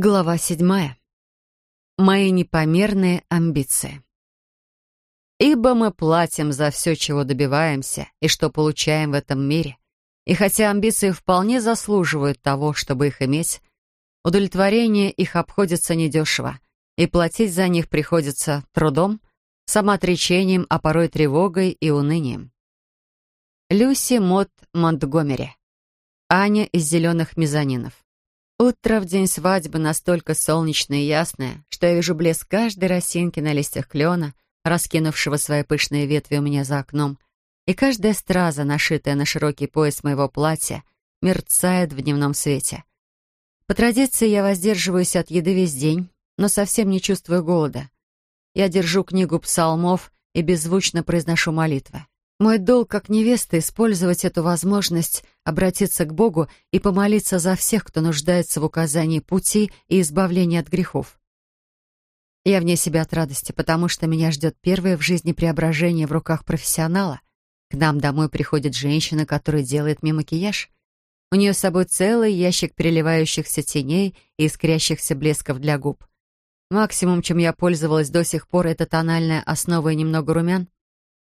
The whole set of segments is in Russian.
Глава седьмая. Мои непомерные амбиции. Ибо мы платим за все, чего добиваемся и что получаем в этом мире. И хотя амбиции вполне заслуживают того, чтобы их иметь, удовлетворение их обходится недешево, и платить за них приходится трудом, самоотречением, а порой тревогой и унынием. Люси Мот Монтгомери. Аня из «Зеленых мезонинов». Утро в день свадьбы настолько солнечное и ясное, что я вижу блеск каждой росинки на листьях клена, раскинувшего свои пышные ветви у меня за окном, и каждая страза, нашитая на широкий пояс моего платья, мерцает в дневном свете. По традиции я воздерживаюсь от еды весь день, но совсем не чувствую голода. Я держу книгу псалмов и беззвучно произношу молитвы. Мой долг как невеста использовать эту возможность обратиться к Богу и помолиться за всех, кто нуждается в указании пути и избавлении от грехов. Я вне себя от радости, потому что меня ждет первое в жизни преображение в руках профессионала. К нам домой приходит женщина, которая делает мне макияж. У нее с собой целый ящик переливающихся теней и искрящихся блесков для губ. Максимум, чем я пользовалась до сих пор, это тональная основа и немного румян.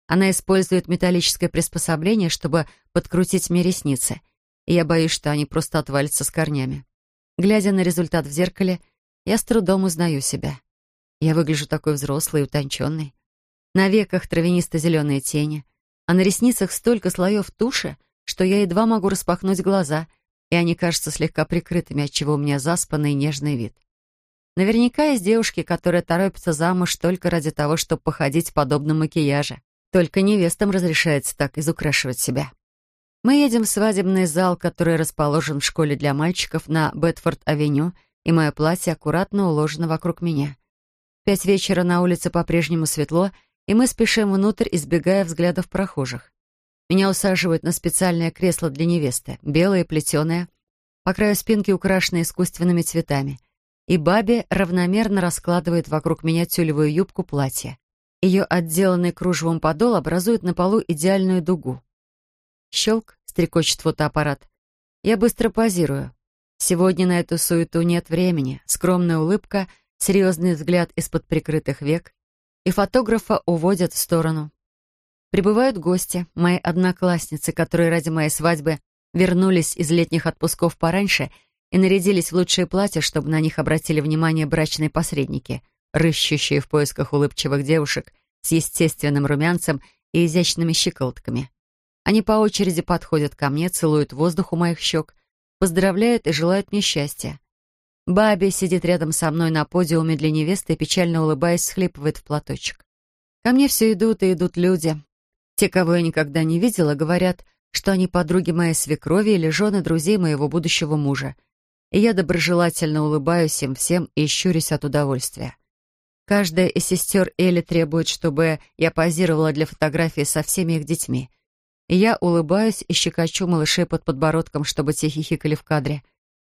Она использует металлическое приспособление, чтобы подкрутить мне ресницы, и я боюсь, что они просто отвалятся с корнями. Глядя на результат в зеркале, я с трудом узнаю себя. Я выгляжу такой взрослой и утонченной. На веках травянисто-зеленые тени, а на ресницах столько слоев туши, что я едва могу распахнуть глаза, и они кажутся слегка прикрытыми, отчего у меня заспанный нежный вид. Наверняка есть девушки, которые торопятся замуж только ради того, чтобы походить в подобном макияже. Только невестам разрешается так изукрашивать себя. Мы едем в свадебный зал, который расположен в школе для мальчиков на Бетфорд-авеню, и мое платье аккуратно уложено вокруг меня. пять вечера на улице по-прежнему светло, и мы спешим внутрь, избегая взглядов прохожих. Меня усаживают на специальное кресло для невесты, белое плетеное, по краю спинки украшенное искусственными цветами, и Баби равномерно раскладывает вокруг меня тюлевую юбку платья. Ее отделанный кружевом подол образует на полу идеальную дугу. Щелк, стрекочет фотоаппарат. Я быстро позирую. Сегодня на эту суету нет времени. Скромная улыбка, серьезный взгляд из-под прикрытых век. И фотографа уводят в сторону. Прибывают гости, мои одноклассницы, которые ради моей свадьбы вернулись из летних отпусков пораньше и нарядились в лучшие платья, чтобы на них обратили внимание брачные посредники — рыщущие в поисках улыбчивых девушек с естественным румянцем и изящными щиколотками. Они по очереди подходят ко мне, целуют воздух у моих щек, поздравляют и желают мне счастья. Баби сидит рядом со мной на подиуме для невесты и, печально улыбаясь, схлипывает в платочек. Ко мне все идут и идут люди. Те, кого я никогда не видела, говорят, что они подруги моей свекрови или жены друзей моего будущего мужа. И я доброжелательно улыбаюсь им всем и щурюсь от удовольствия. Каждая из сестер Элли требует, чтобы я позировала для фотографии со всеми их детьми. И я улыбаюсь и щекочу малышей под подбородком, чтобы те хихикали в кадре.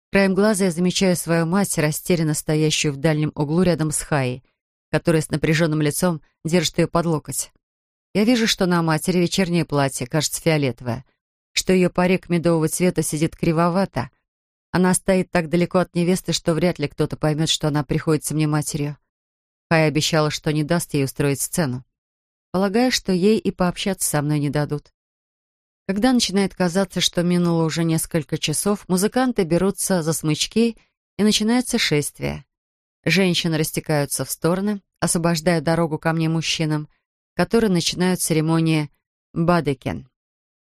Краем глаза я замечаю свою мать, растерянно стоящую в дальнем углу рядом с Хаей, которая с напряженным лицом держит ее под локоть. Я вижу, что на матери вечернее платье, кажется, фиолетовое, что ее парик медового цвета сидит кривовато. Она стоит так далеко от невесты, что вряд ли кто-то поймет, что она приходится мне матерью. Хай обещала, что не даст ей устроить сцену. Полагаю, что ей и пообщаться со мной не дадут. Когда начинает казаться, что минуло уже несколько часов, музыканты берутся за смычки, и начинается шествие. Женщины растекаются в стороны, освобождая дорогу ко мне мужчинам, которые начинают церемонию «бадекен».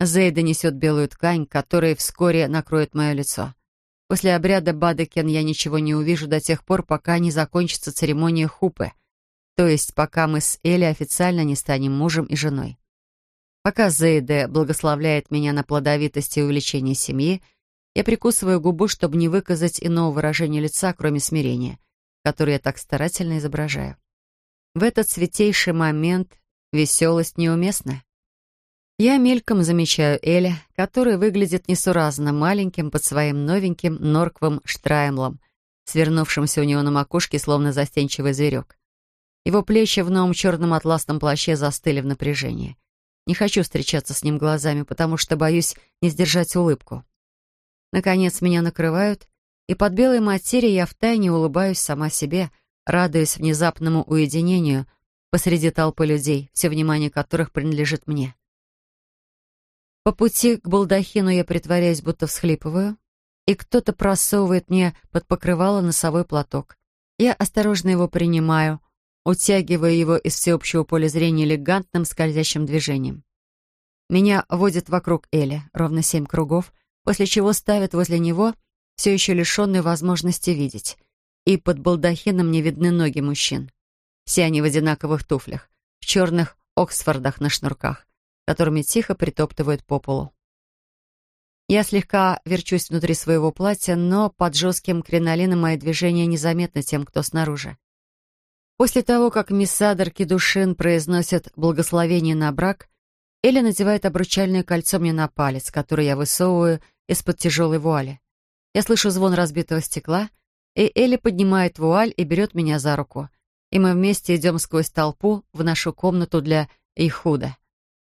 Зейда несет белую ткань, которая вскоре накроет мое лицо. После обряда Бадекен я ничего не увижу до тех пор, пока не закончится церемония хупы, то есть пока мы с Элли официально не станем мужем и женой. Пока Зейде благословляет меня на плодовитость и увеличение семьи, я прикусываю губу, чтобы не выказать иного выражения лица, кроме смирения, которое я так старательно изображаю. В этот святейший момент веселость неуместна. Я мельком замечаю Эля, который выглядит несуразно маленьким под своим новеньким норковым штраймлом, свернувшимся у него на макушке, словно застенчивый зверек. Его плечи в новом черном атласном плаще застыли в напряжении. Не хочу встречаться с ним глазами, потому что боюсь не сдержать улыбку. Наконец меня накрывают, и под белой материей я втайне улыбаюсь сама себе, радуясь внезапному уединению посреди толпы людей, все внимание которых принадлежит мне. По пути к балдахину я притворяюсь, будто всхлипываю, и кто-то просовывает мне под покрывало носовой платок. Я осторожно его принимаю, утягивая его из всеобщего поля зрения элегантным скользящим движением. Меня водят вокруг Эли, ровно семь кругов, после чего ставят возле него, все еще лишенные возможности видеть. И под балдахином не видны ноги мужчин. Все они в одинаковых туфлях, в черных Оксфордах на шнурках, которыми тихо притоптывают по полу. Я слегка верчусь внутри своего платья, но под жестким кринолином мои движения незаметны тем, кто снаружи. После того, как мисс Садер Кедушин произносит благословение на брак, Элли надевает обручальное кольцо мне на палец, которое я высовываю из-под тяжелой вуали. Я слышу звон разбитого стекла, и Элли поднимает вуаль и берет меня за руку, и мы вместе идем сквозь толпу в нашу комнату для Ихуда.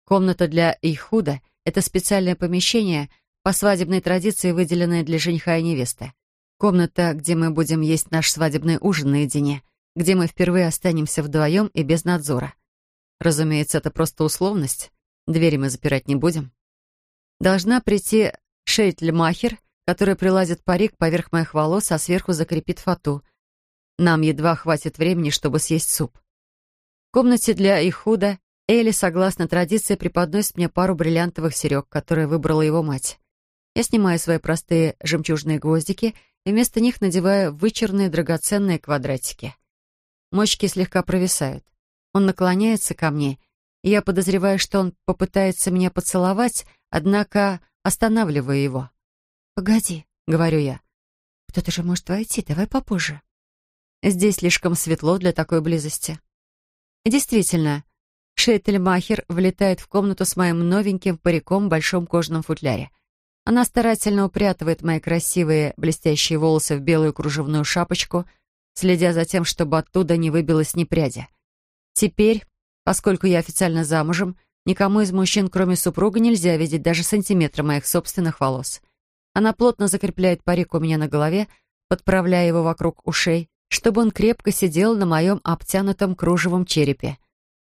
Комната для Ихуда — это специальное помещение — по свадебной традиции, выделенная для жениха и невесты. Комната, где мы будем есть наш свадебный ужин наедине, где мы впервые останемся вдвоем и без надзора. Разумеется, это просто условность. Двери мы запирать не будем. Должна прийти Шейтльмахер, которая приладит парик поверх моих волос, а сверху закрепит фату. Нам едва хватит времени, чтобы съесть суп. В комнате для Ихуда Элли, согласно традиции, преподносит мне пару бриллиантовых серег, которые выбрала его мать. Я снимаю свои простые жемчужные гвоздики и вместо них надеваю вычурные драгоценные квадратики. Мочки слегка провисают. Он наклоняется ко мне, и я подозреваю, что он попытается меня поцеловать, однако останавливаю его. «Погоди», — говорю я. «Кто-то же может войти, давай попозже». Здесь слишком светло для такой близости. действительно, Шейтельмахер влетает в комнату с моим новеньким париком в большом кожаном футляре — она старательно упрятывает мои красивые блестящие волосы в белую кружевную шапочку, следя за тем, чтобы оттуда не выбилось ни пряди. Теперь, поскольку я официально замужем, никому из мужчин, кроме супруга, нельзя видеть даже сантиметра моих собственных волос. Она плотно закрепляет парик у меня на голове, подправляя его вокруг ушей, чтобы он крепко сидел на моем обтянутом кружевом черепе.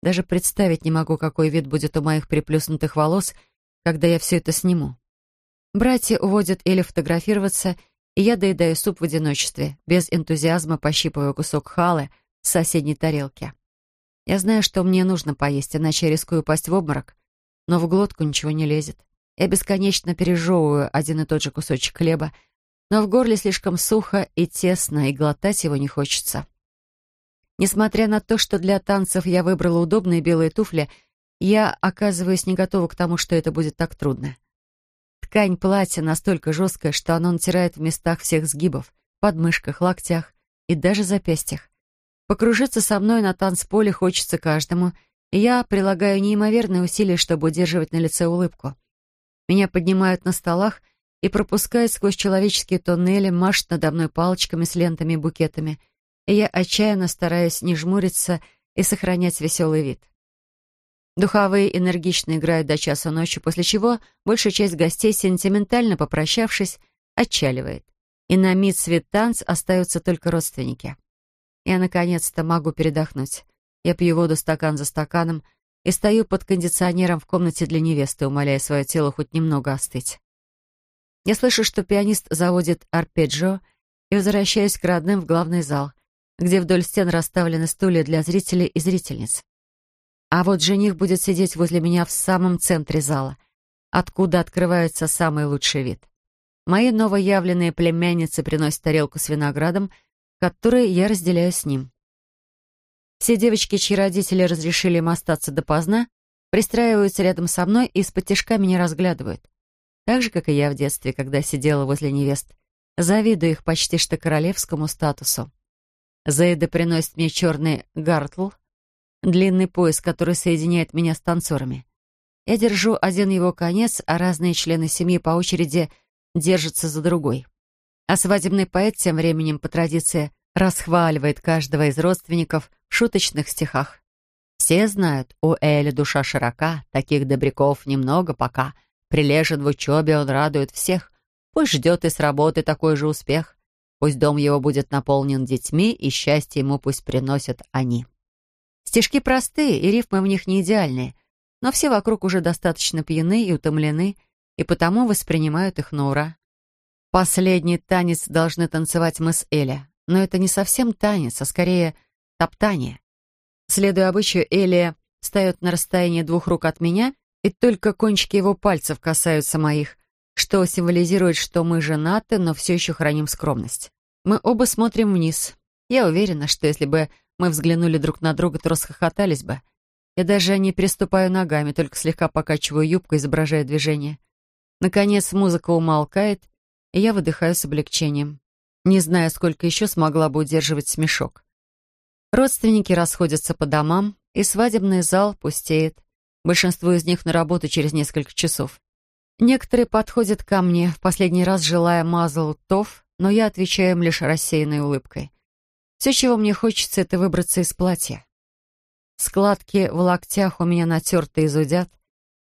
Даже представить не могу, какой вид будет у моих приплюснутых волос, когда я все это сниму. Братья уводят Элли фотографироваться, и я доедаю суп в одиночестве, без энтузиазма пощипываю кусок халы с соседней тарелки. Я знаю, что мне нужно поесть, иначе я рискую упасть в обморок, но в глотку ничего не лезет. Я бесконечно пережевываю один и тот же кусочек хлеба, но в горле слишком сухо и тесно, и глотать его не хочется. Несмотря на то, что для танцев я выбрала удобные белые туфли, я оказываюсь не готова к тому, что это будет так трудно. Ткань платья настолько жесткая, что оно натирает в местах всех сгибов, подмышках, локтях и даже запястьях. Покружиться со мной на танцполе хочется каждому, и я прилагаю неимоверные усилия, чтобы удерживать на лице улыбку. Меня поднимают на столах и пропускают сквозь человеческие тоннели, машут надо мной палочками с лентами и букетами, и я отчаянно стараюсь не жмуриться и сохранять веселый вид. Духовые энергично играют до часа ночи, после чего большая часть гостей, сентиментально попрощавшись, отчаливает. И на мид свет танц остаются только родственники. Я, наконец-то, могу передохнуть. Я пью воду стакан за стаканом и стою под кондиционером в комнате для невесты, умоляя свое тело хоть немного остыть. Я слышу, что пианист заводит арпеджио и возвращаюсь к родным в главный зал, где вдоль стен расставлены стулья для зрителей и зрительниц. А вот жених будет сидеть возле меня в самом центре зала, откуда открывается самый лучший вид. Мои новоявленные племянницы приносят тарелку с виноградом, который я разделяю с ним. Все девочки, чьи родители разрешили им остаться допоздна, пристраиваются рядом со мной и из-под тяжка меня разглядывают. Так же, как и я в детстве, когда сидела возле невест. Завидую их почти что королевскому статусу. Заида приносит мне черный гартл, длинный пояс, который соединяет меня с танцорами. Я держу один его конец, а разные члены семьи по очереди держатся за другой. А свадебный поэт тем временем, по традиции, расхваливает каждого из родственников в шуточных стихах. Все знают, у Эли душа широка, таких добряков немного пока. Прилежен в учебе, он радует всех. Пусть ждет и с работы такой же успех. Пусть дом его будет наполнен детьми, и счастье ему пусть приносят они. Стишки простые, и рифмы в них не идеальные, но все вокруг уже достаточно пьяны и утомлены, и потому воспринимают их на ура. Последний танец должны танцевать мы с Эля, но это не совсем танец, а скорее топтание. Следуя обычаю, Элия встает на расстоянии двух рук от меня, и только кончики его пальцев касаются моих, что символизирует, что мы женаты, но все еще храним скромность. Мы оба смотрим вниз. Я уверена, что если бы мы взглянули друг на друга, то расхохотались бы. Я даже не переступаю ногами, только слегка покачиваю юбку, изображая движение. Наконец музыка умолкает, и я выдыхаю с облегчением. Не знаю, сколько еще смогла бы удерживать смешок. Родственники расходятся по домам, и свадебный зал пустеет. Большинство из них на работу через несколько часов. Некоторые подходят ко мне, в последний раз желая мазал тов, но я отвечаю им лишь рассеянной улыбкой. Все, чего мне хочется, это выбраться из платья. Складки в локтях у меня натерты и зудят.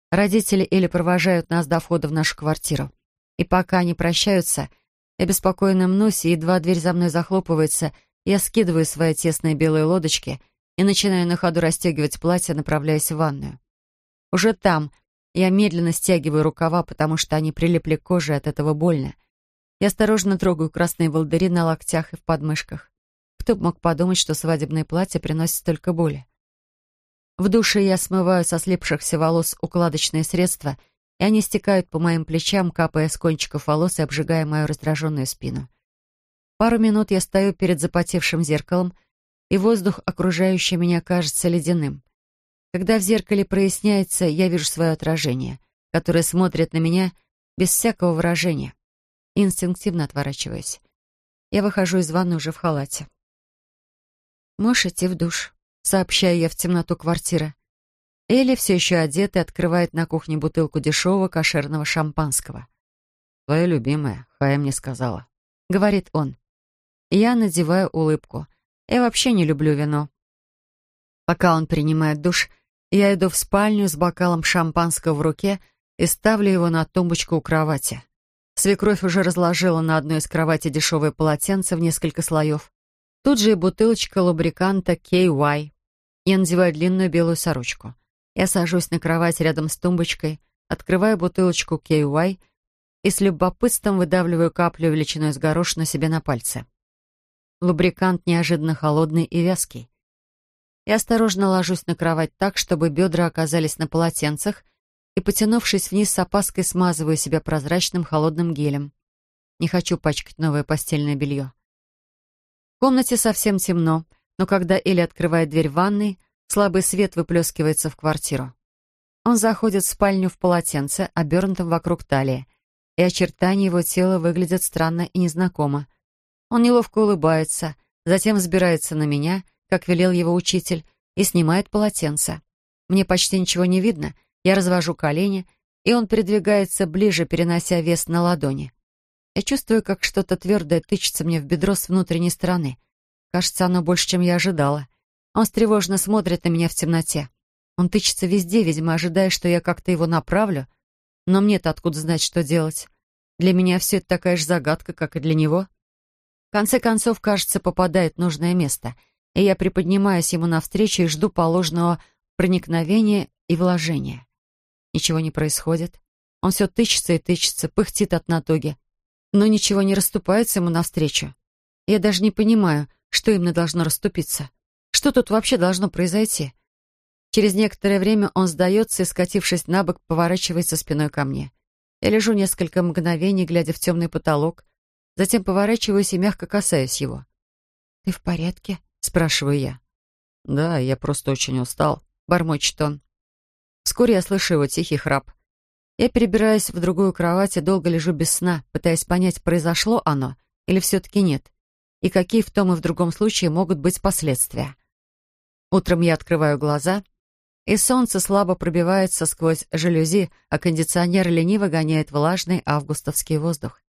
Родители или провожают нас до входа в нашу квартиру. И пока они прощаются, я беспокойно мнусь, и едва дверь за мной захлопывается, я скидываю свои тесные белые лодочки и начинаю на ходу расстегивать платье, направляясь в ванную. Уже там я медленно стягиваю рукава, потому что они прилипли к коже, от этого больно. Я осторожно трогаю красные волдыри на локтях и в подмышках. Кто бы мог подумать, что свадебное платье приносит столько боли. В душе я смываю со слипшихся волос укладочные средства, и они стекают по моим плечам, капая с кончиков волос и обжигая мою раздраженную спину. Пару минут я стою перед запотевшим зеркалом, и воздух, окружающий меня, кажется ледяным. Когда в зеркале проясняется, я вижу свое отражение, которое смотрит на меня без всякого выражения. Инстинктивно отворачиваюсь. Я выхожу из ванны уже в халате. «Можешь идти в душ», — сообщаю я в темноту квартиры. Элли все еще одета и открывает на кухне бутылку дешевого кошерного шампанского. «Твоя любимая, Хая мне сказала», — говорит он. Я надеваю улыбку. Я вообще не люблю вино. Пока он принимает душ, я иду в спальню с бокалом шампанского в руке и ставлю его на тумбочку у кровати. Свекровь уже разложила на одной из кровати дешевое полотенце в несколько слоев. Тут же и бутылочка лубриканта KY. Я надеваю длинную белую сорочку. Я сажусь на кровать рядом с тумбочкой, открываю бутылочку KY и с любопытством выдавливаю каплю величиной с горошину себе на пальце. Лубрикант неожиданно холодный и вязкий. Я осторожно ложусь на кровать так, чтобы бедра оказались на полотенцах, и, потянувшись вниз с опаской, смазываю себя прозрачным холодным гелем. Не хочу пачкать новое постельное белье. В комнате совсем темно, но когда Элли открывает дверь ванной, слабый свет выплескивается в квартиру. Он заходит в спальню в полотенце, обернутом вокруг талии, и очертания его тела выглядят странно и незнакомо. Он неловко улыбается, затем взбирается на меня — как велел его учитель, и снимает полотенце. Мне почти ничего не видно, я развожу колени, и он передвигается ближе, перенося вес на ладони. Я чувствую, как что-то твердое тычется мне в бедро с внутренней стороны. Кажется, оно больше, чем я ожидала. Он встревоженно смотрит на меня в темноте. Он тычется везде, видимо, ожидая, что я как-то его направлю. Но мне-то откуда знать, что делать? Для меня все это такая же загадка, как и для него. В конце концов, кажется, попадает в нужное место — и я приподнимаюсь ему навстречу и жду положенного проникновения и вложения. Ничего не происходит. Он все тычется и тычется, пыхтит от натуги. Но ничего не расступается ему навстречу. Я даже не понимаю, что именно должно расступиться. Что тут вообще должно произойти? Через некоторое время он сдается и, скатившись на бок, поворачивается спиной ко мне. Я лежу несколько мгновений, глядя в темный потолок, затем поворачиваюсь и мягко касаюсь его. «Ты в порядке?» — спрашиваю я. «Да, я просто очень устал», — бормочет он. Вскоре я слышу его тихий храп. Я перебираюсь в другую кровать и долго лежу без сна, пытаясь понять, произошло оно или все-таки нет, и какие в том и в другом случае могут быть последствия. Утром я открываю глаза, и солнце слабо пробивается сквозь жалюзи, а кондиционер лениво гоняет влажный августовский воздух.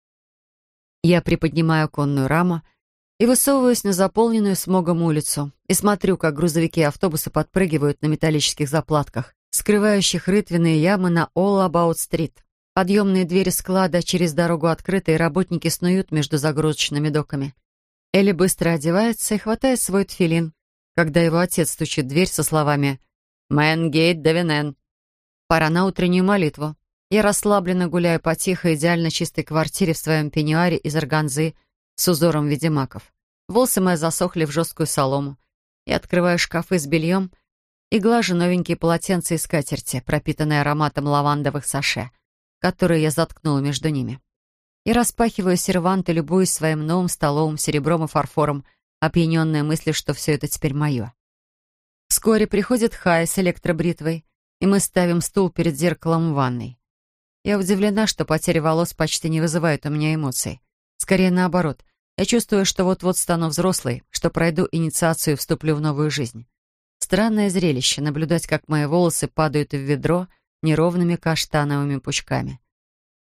Я приподнимаю конную раму и высовываюсь на заполненную смогом улицу и смотрю, как грузовики и автобусы подпрыгивают на металлических заплатках, скрывающих рытвенные ямы на All About Street. Подъемные двери склада через дорогу открыты, и работники снуют между загрузочными доками. Элли быстро одевается и хватает свой тфилин, когда его отец стучит в дверь со словами «Мэн гейт девинен». Пора на утреннюю молитву. Я расслабленно гуляю по тихой, идеально чистой квартире в своем пеньюаре из органзы с узором в виде маков. Волосы мои засохли в жесткую солому. Я открываю шкафы с бельем и глажу новенькие полотенца и скатерти, пропитанные ароматом лавандовых саше, которые я заткнула между ними. И распахиваю серванты, любуясь своим новым столовым серебром и фарфором, опьяненная мыслью, что все это теперь мое. Вскоре приходит Хай с электробритвой, и мы ставим стул перед зеркалом в ванной. Я удивлена, что потеря волос почти не вызывает у меня эмоций. Скорее наоборот. Я чувствую, что вот-вот стану взрослой, что пройду инициацию и вступлю в новую жизнь. Странное зрелище — наблюдать, как мои волосы падают в ведро неровными каштановыми пучками.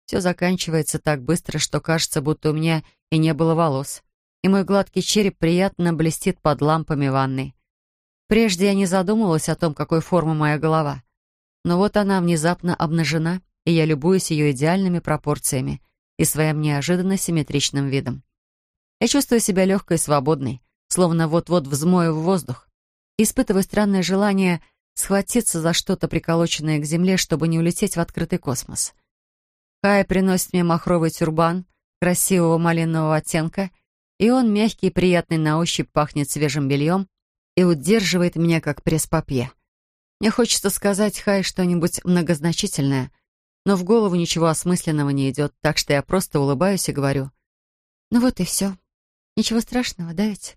Все заканчивается так быстро, что кажется, будто у меня и не было волос, и мой гладкий череп приятно блестит под лампами ванной. Прежде я не задумывалась о том, какой формы моя голова. Но вот она внезапно обнажена, и я любуюсь ее идеальными пропорциями и своим неожиданно симметричным видом. Я чувствую себя легкой и свободной, словно вот-вот взмою в воздух. Испытываю странное желание схватиться за что-то приколоченное к земле, чтобы не улететь в открытый космос. Кая приносит мне махровый тюрбан красивого малинового оттенка, и он, мягкий и приятный на ощупь, пахнет свежим бельем и удерживает меня, как пресс-папье. Мне хочется сказать Хай что-нибудь многозначительное, но в голову ничего осмысленного не идет, так что я просто улыбаюсь и говорю. «Ну вот и все. Ничего страшного, да ведь?»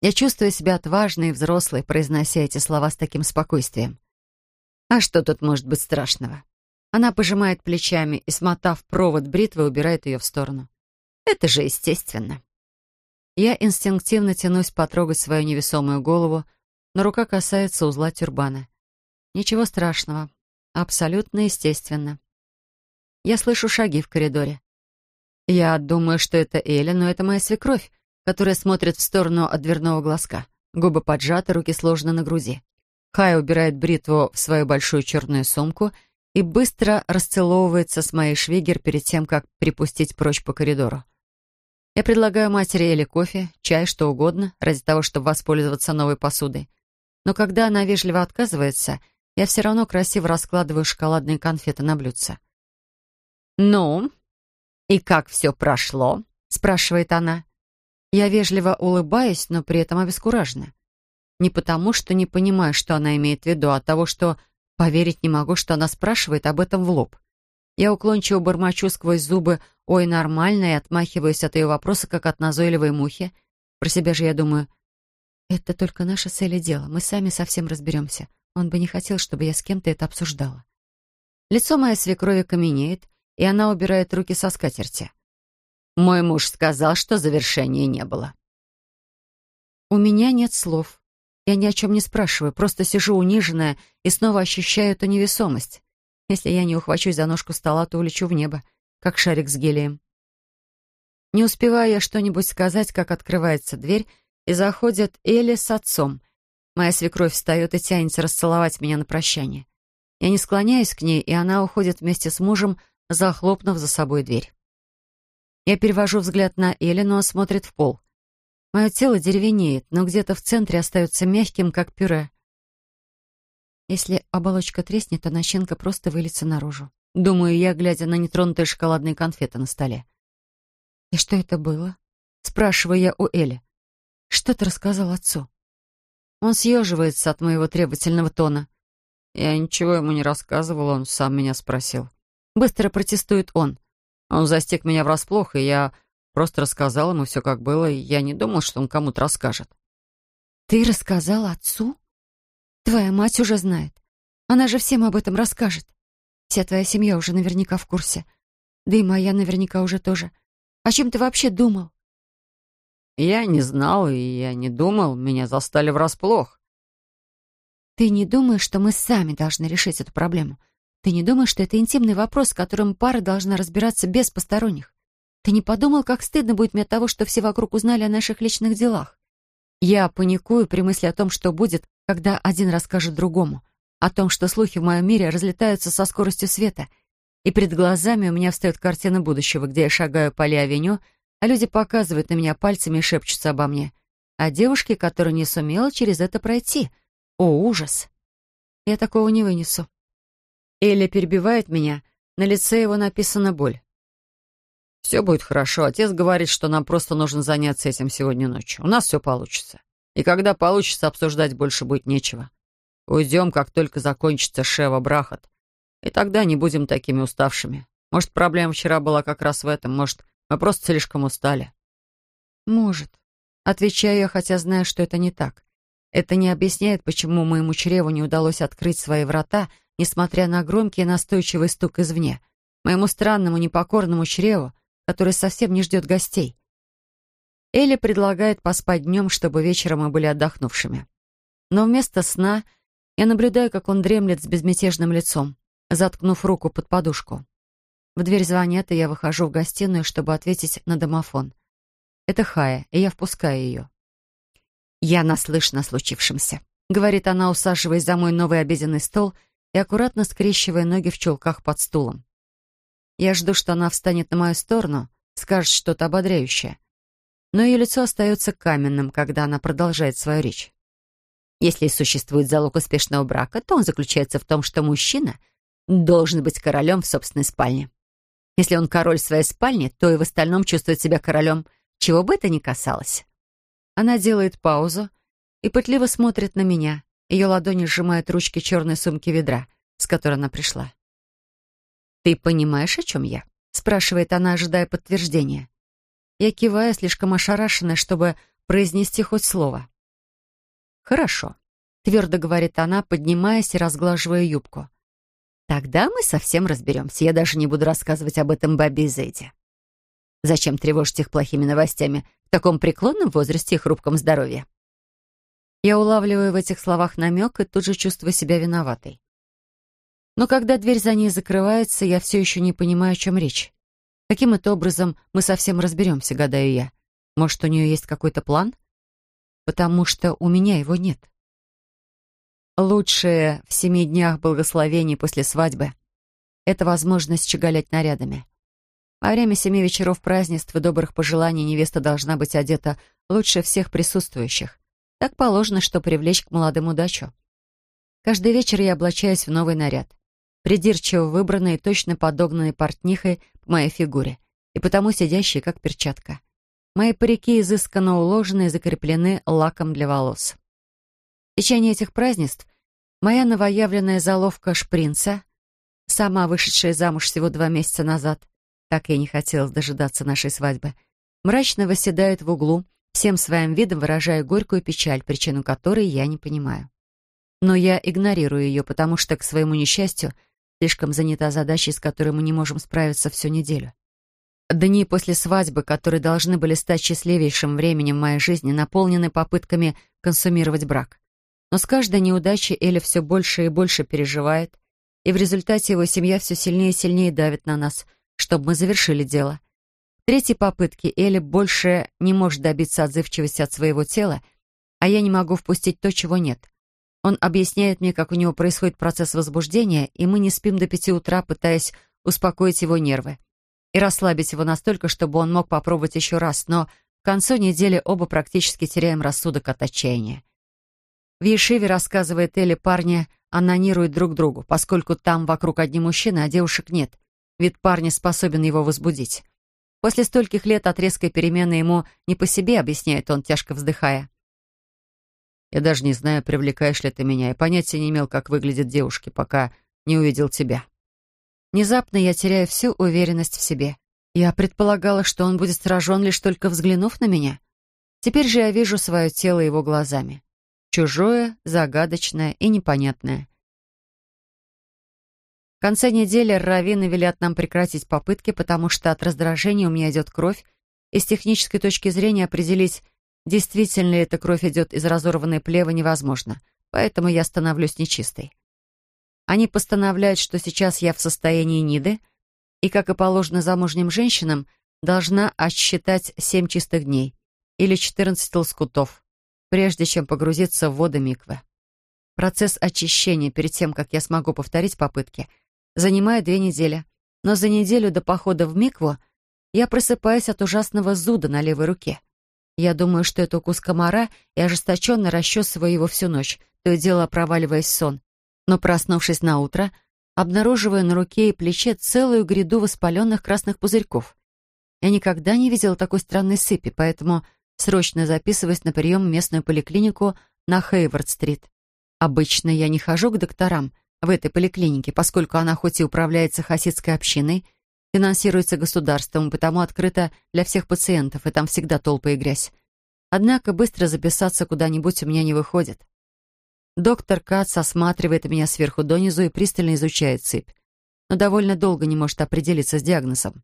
Я чувствую себя отважной и взрослой, произнося эти слова с таким спокойствием. «А что тут может быть страшного?» Она пожимает плечами и, смотав провод бритвы, убирает ее в сторону. «Это же естественно». Я инстинктивно тянусь потрогать свою невесомую голову, но рука касается узла тюрбана. Ничего страшного. Абсолютно естественно. Я слышу шаги в коридоре. Я думаю, что это Эля, но это моя свекровь, которая смотрит в сторону от дверного глазка. Губы поджаты, руки сложены на груди. Хай убирает бритву в свою большую черную сумку и быстро расцеловывается с моей швигер перед тем, как припустить прочь по коридору. Я предлагаю матери Эле кофе, чай, что угодно, ради того, чтобы воспользоваться новой посудой. Но когда она вежливо отказывается, я все равно красиво раскладываю шоколадные конфеты на блюдце. «Ну, и как все прошло?» — спрашивает она. Я вежливо улыбаюсь, но при этом обескуражена. Не потому, что не понимаю, что она имеет в виду, а от того, что поверить не могу, что она спрашивает об этом в лоб. Я уклончиво бормочу сквозь зубы «Ой, нормально» и отмахиваюсь от ее вопроса, как от назойливой мухи. Про себя же я думаю, это только наше с Элли дело, мы сами совсем разберемся. Он бы не хотел, чтобы я с кем-то это обсуждала. Лицо моей свекрови каменеет, и она убирает руки со скатерти. Мой муж сказал, что завершения не было. У меня нет слов. Я ни о чем не спрашиваю, просто сижу униженная и снова ощущаю эту невесомость. Если я не ухвачусь за ножку стола, то улечу в небо, как шарик с гелием. Не успеваю я что-нибудь сказать, как открывается дверь, и заходят Элли с отцом. Моя свекровь встает и тянется расцеловать меня на прощание. Я не склоняюсь к ней, и она уходит вместе с мужем, захлопнув за собой дверь. Я перевожу взгляд на Элли, но смотрит в пол. Мое тело деревенеет, но где-то в центре остается мягким, как пюре. Если оболочка треснет, то начинка просто выльется наружу. Думаю я, глядя на нетронутые шоколадные конфеты на столе. «И что это было?» Спрашиваю я у Эли. «Что ты рассказал отцу?» Он съеживается от моего требовательного тона. Я ничего ему не рассказывал, он сам меня спросил. Быстро протестует он. Он застиг меня врасплох, и я просто рассказал ему все, как было, и я не думал, что он кому-то расскажет. «Ты рассказал отцу? Твоя мать уже знает. Она же всем об этом расскажет. Вся твоя семья уже наверняка в курсе. Да и моя наверняка уже тоже. О чем ты вообще думал?» «Я не знал, и я не думал. Меня застали врасплох». «Ты не думаешь, что мы сами должны решить эту проблему? Ты не думаешь, что это интимный вопрос, с которым пара должна разбираться без посторонних? Ты не подумал, как стыдно будет мне от того, что все вокруг узнали о наших личных делах? Я паникую при мысли о том, что будет, когда один расскажет другому, о том, что слухи в моем мире разлетаются со скоростью света, и перед глазами у меня встает картина будущего, где я шагаю по Ли-авеню, а люди показывают на меня пальцами и шепчутся обо мне. А девушки, которая не сумела через это пройти. О, ужас! Я такого не вынесу. Элли перебивает меня, на лице его написана боль. «Все будет хорошо. Отец говорит, что нам просто нужно заняться этим сегодня ночью. У нас все получится. И когда получится, обсуждать больше будет нечего. Уйдем, как только закончится Шева Брахат. И тогда не будем такими уставшими. Может, проблема вчера была как раз в этом. Может, мы просто слишком устали. Может. Отвечаю я, хотя знаю, что это не так. Это не объясняет, почему моему чреву не удалось открыть свои врата, несмотря на громкий и настойчивый стук извне. Моему странному, непокорному чреву, который совсем не ждет гостей. Элли предлагает поспать днем, чтобы вечером мы были отдохнувшими. Но вместо сна я наблюдаю, как он дремлет с безмятежным лицом, заткнув руку под подушку. В дверь звонят, и я выхожу в гостиную, чтобы ответить на домофон. Это Хая, и я впускаю ее. «Я наслышана о случившемся», — говорит она, усаживаясь за мой новый обеденный стол и аккуратно скрещивая ноги в чулках под стулом. Я жду, что она встанет на мою сторону, скажет что-то ободряющее. Но ее лицо остается каменным, когда она продолжает свою речь. Если существует залог успешного брака, то он заключается в том, что мужчина должен быть королем в собственной спальне. Если он король своей спальне, то и в остальном чувствует себя королем, чего бы это ни касалось. Она делает паузу и пытливо смотрит на меня. Ее ладони сжимают ручки черной сумки ведра, с которой она пришла. «Ты понимаешь, о чем я?» — спрашивает она, ожидая подтверждения. Я киваю, слишком ошарашенная, чтобы произнести хоть слово. «Хорошо», — твердо говорит она, поднимаясь и разглаживая юбку. Тогда мы совсем разберемся. Я даже не буду рассказывать об этом Бабе и Зейде. Зачем тревожить их плохими новостями в таком преклонном возрасте и хрупком здоровье? Я улавливаю в этих словах намек и тут же чувствую себя виноватой. Но когда дверь за ней закрывается, я все еще не понимаю, о чем речь. Каким это образом мы совсем разберемся, гадаю я. Может, у нее есть какой-то план? Потому что у меня его нет. Лучшее в семи днях благословений после свадьбы — это возможность щеголять нарядами. Во время семи вечеров празднеств и добрых пожеланий невеста должна быть одета лучше всех присутствующих. Так положено, что привлечь к молодым удачу. Каждый вечер я облачаюсь в новый наряд, придирчиво выбранный и точно подогнанный портнихой по моей фигуре, и потому сидящий как перчатка. Мои парики изысканно уложены и закреплены лаком для волос. В течение этих празднеств моя новоявленная заловка шпринца, сама вышедшая замуж всего два месяца назад, так я не хотела дожидаться нашей свадьбы, мрачно восседает в углу, всем своим видом выражая горькую печаль, причину которой я не понимаю. Но я игнорирую ее, потому что, к своему несчастью, слишком занята задачей, с которой мы не можем справиться всю неделю. Дни после свадьбы, которые должны были стать счастливейшим временем моей жизни, наполнены попытками консумировать брак. Но с каждой неудачей Эля все больше и больше переживает, и в результате его семья все сильнее и сильнее давит на нас, чтобы мы завершили дело. Третьей попытке Эля больше не может добиться отзывчивости от своего тела, а я не могу впустить то, чего нет. Он объясняет мне, как у него происходит процесс возбуждения, и мы не спим до пяти утра, пытаясь успокоить его нервы и расслабить его настолько, чтобы он мог попробовать еще раз, но к концу недели оба практически теряем рассудок от отчаяния. В Ешиве, рассказывает Элли, парни анонируют друг другу, поскольку там вокруг одни мужчины, а девушек нет. Вид парня способен его возбудить. После стольких лет от резкой перемены ему не по себе, объясняет он, тяжко вздыхая. «Я даже не знаю, привлекаешь ли ты меня, и понятия не имел, как выглядят девушки, пока не увидел тебя». Внезапно я теряю всю уверенность в себе. Я предполагала, что он будет сражен, лишь только взглянув на меня. Теперь же я вижу свое тело его глазами. Чужое, загадочное и непонятное. В конце недели раввины велят нам прекратить попытки, потому что от раздражения у меня идет кровь, и с технической точки зрения определить, действительно ли эта кровь идет из разорванной плевы, невозможно, поэтому я становлюсь нечистой. Они постановляют, что сейчас я в состоянии ниды, и, как и положено замужним женщинам, должна отсчитать семь чистых дней или четырнадцать лоскутов, прежде чем погрузиться в воды миквы. Процесс очищения перед тем, как я смогу повторить попытки, занимает две недели, но за неделю до похода в Микву я просыпаюсь от ужасного зуда на левой руке. Я думаю, что это укус комара, и ожесточенно расчесываю его всю ночь, то и дело проваливаясь в сон. Но, проснувшись на утро, обнаруживаю на руке и плече целую гряду воспаленных красных пузырьков. Я никогда не видела такой странной сыпи, поэтому срочно записываюсь на прием в местную поликлинику на Хейвард-стрит. Обычно я не хожу к докторам в этой поликлинике, поскольку она хоть и управляется хасидской общиной, финансируется государством, потому открыта для всех пациентов, и там всегда толпа и грязь. Однако быстро записаться куда-нибудь у меня не выходит. Доктор Кац осматривает меня сверху донизу и пристально изучает сыпь, но довольно долго не может определиться с диагнозом.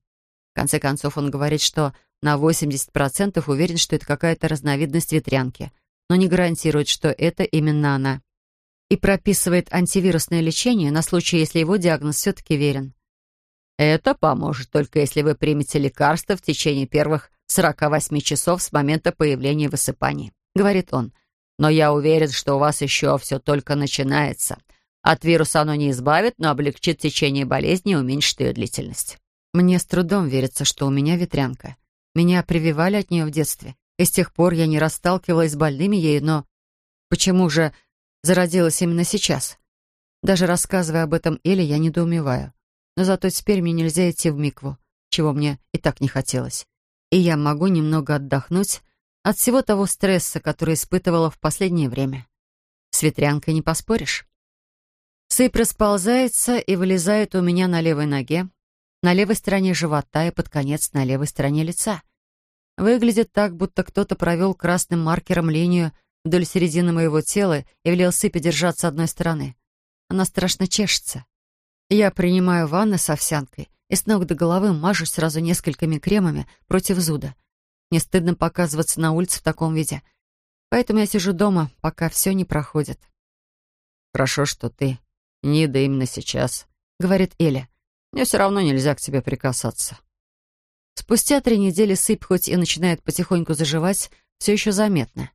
В конце концов, он говорит, что на 80% уверен, что это какая-то разновидность ветрянки, но не гарантирует, что это именно она. И прописывает антивирусное лечение на случай, если его диагноз все-таки верен. Это поможет только если вы примете лекарство в течение первых 48 часов с момента появления высыпаний, говорит он. Но я уверен, что у вас еще все только начинается. От вируса оно не избавит, но облегчит течение болезни и уменьшит ее длительность. Мне с трудом верится, что у меня ветрянка. Меня прививали от нее в детстве, и с тех пор я не расталкивалась с больными ею, но почему же зародилась именно сейчас? Даже рассказывая об этом Эле, я недоумеваю. Но зато теперь мне нельзя идти в Микву, чего мне и так не хотелось. И я могу немного отдохнуть от всего того стресса, который испытывала в последнее время. С ветрянкой не поспоришь. Сыпь расползается и вылезает у меня на левой ноге, на левой стороне живота и под конец на левой стороне лица. Выглядит так, будто кто-то провел красным маркером линию вдоль середины моего тела и велел сыпи держаться одной стороны. Она страшно чешется. Я принимаю ванны с овсянкой и с ног до головы мажусь сразу несколькими кремами против зуда. Мне стыдно показываться на улице в таком виде. Поэтому я сижу дома, пока все не проходит. «Хорошо, что ты не да именно сейчас», — говорит Эля. «Мне все равно нельзя к тебе прикасаться». Спустя три недели сыпь хоть и начинает потихоньку заживать, все еще заметно.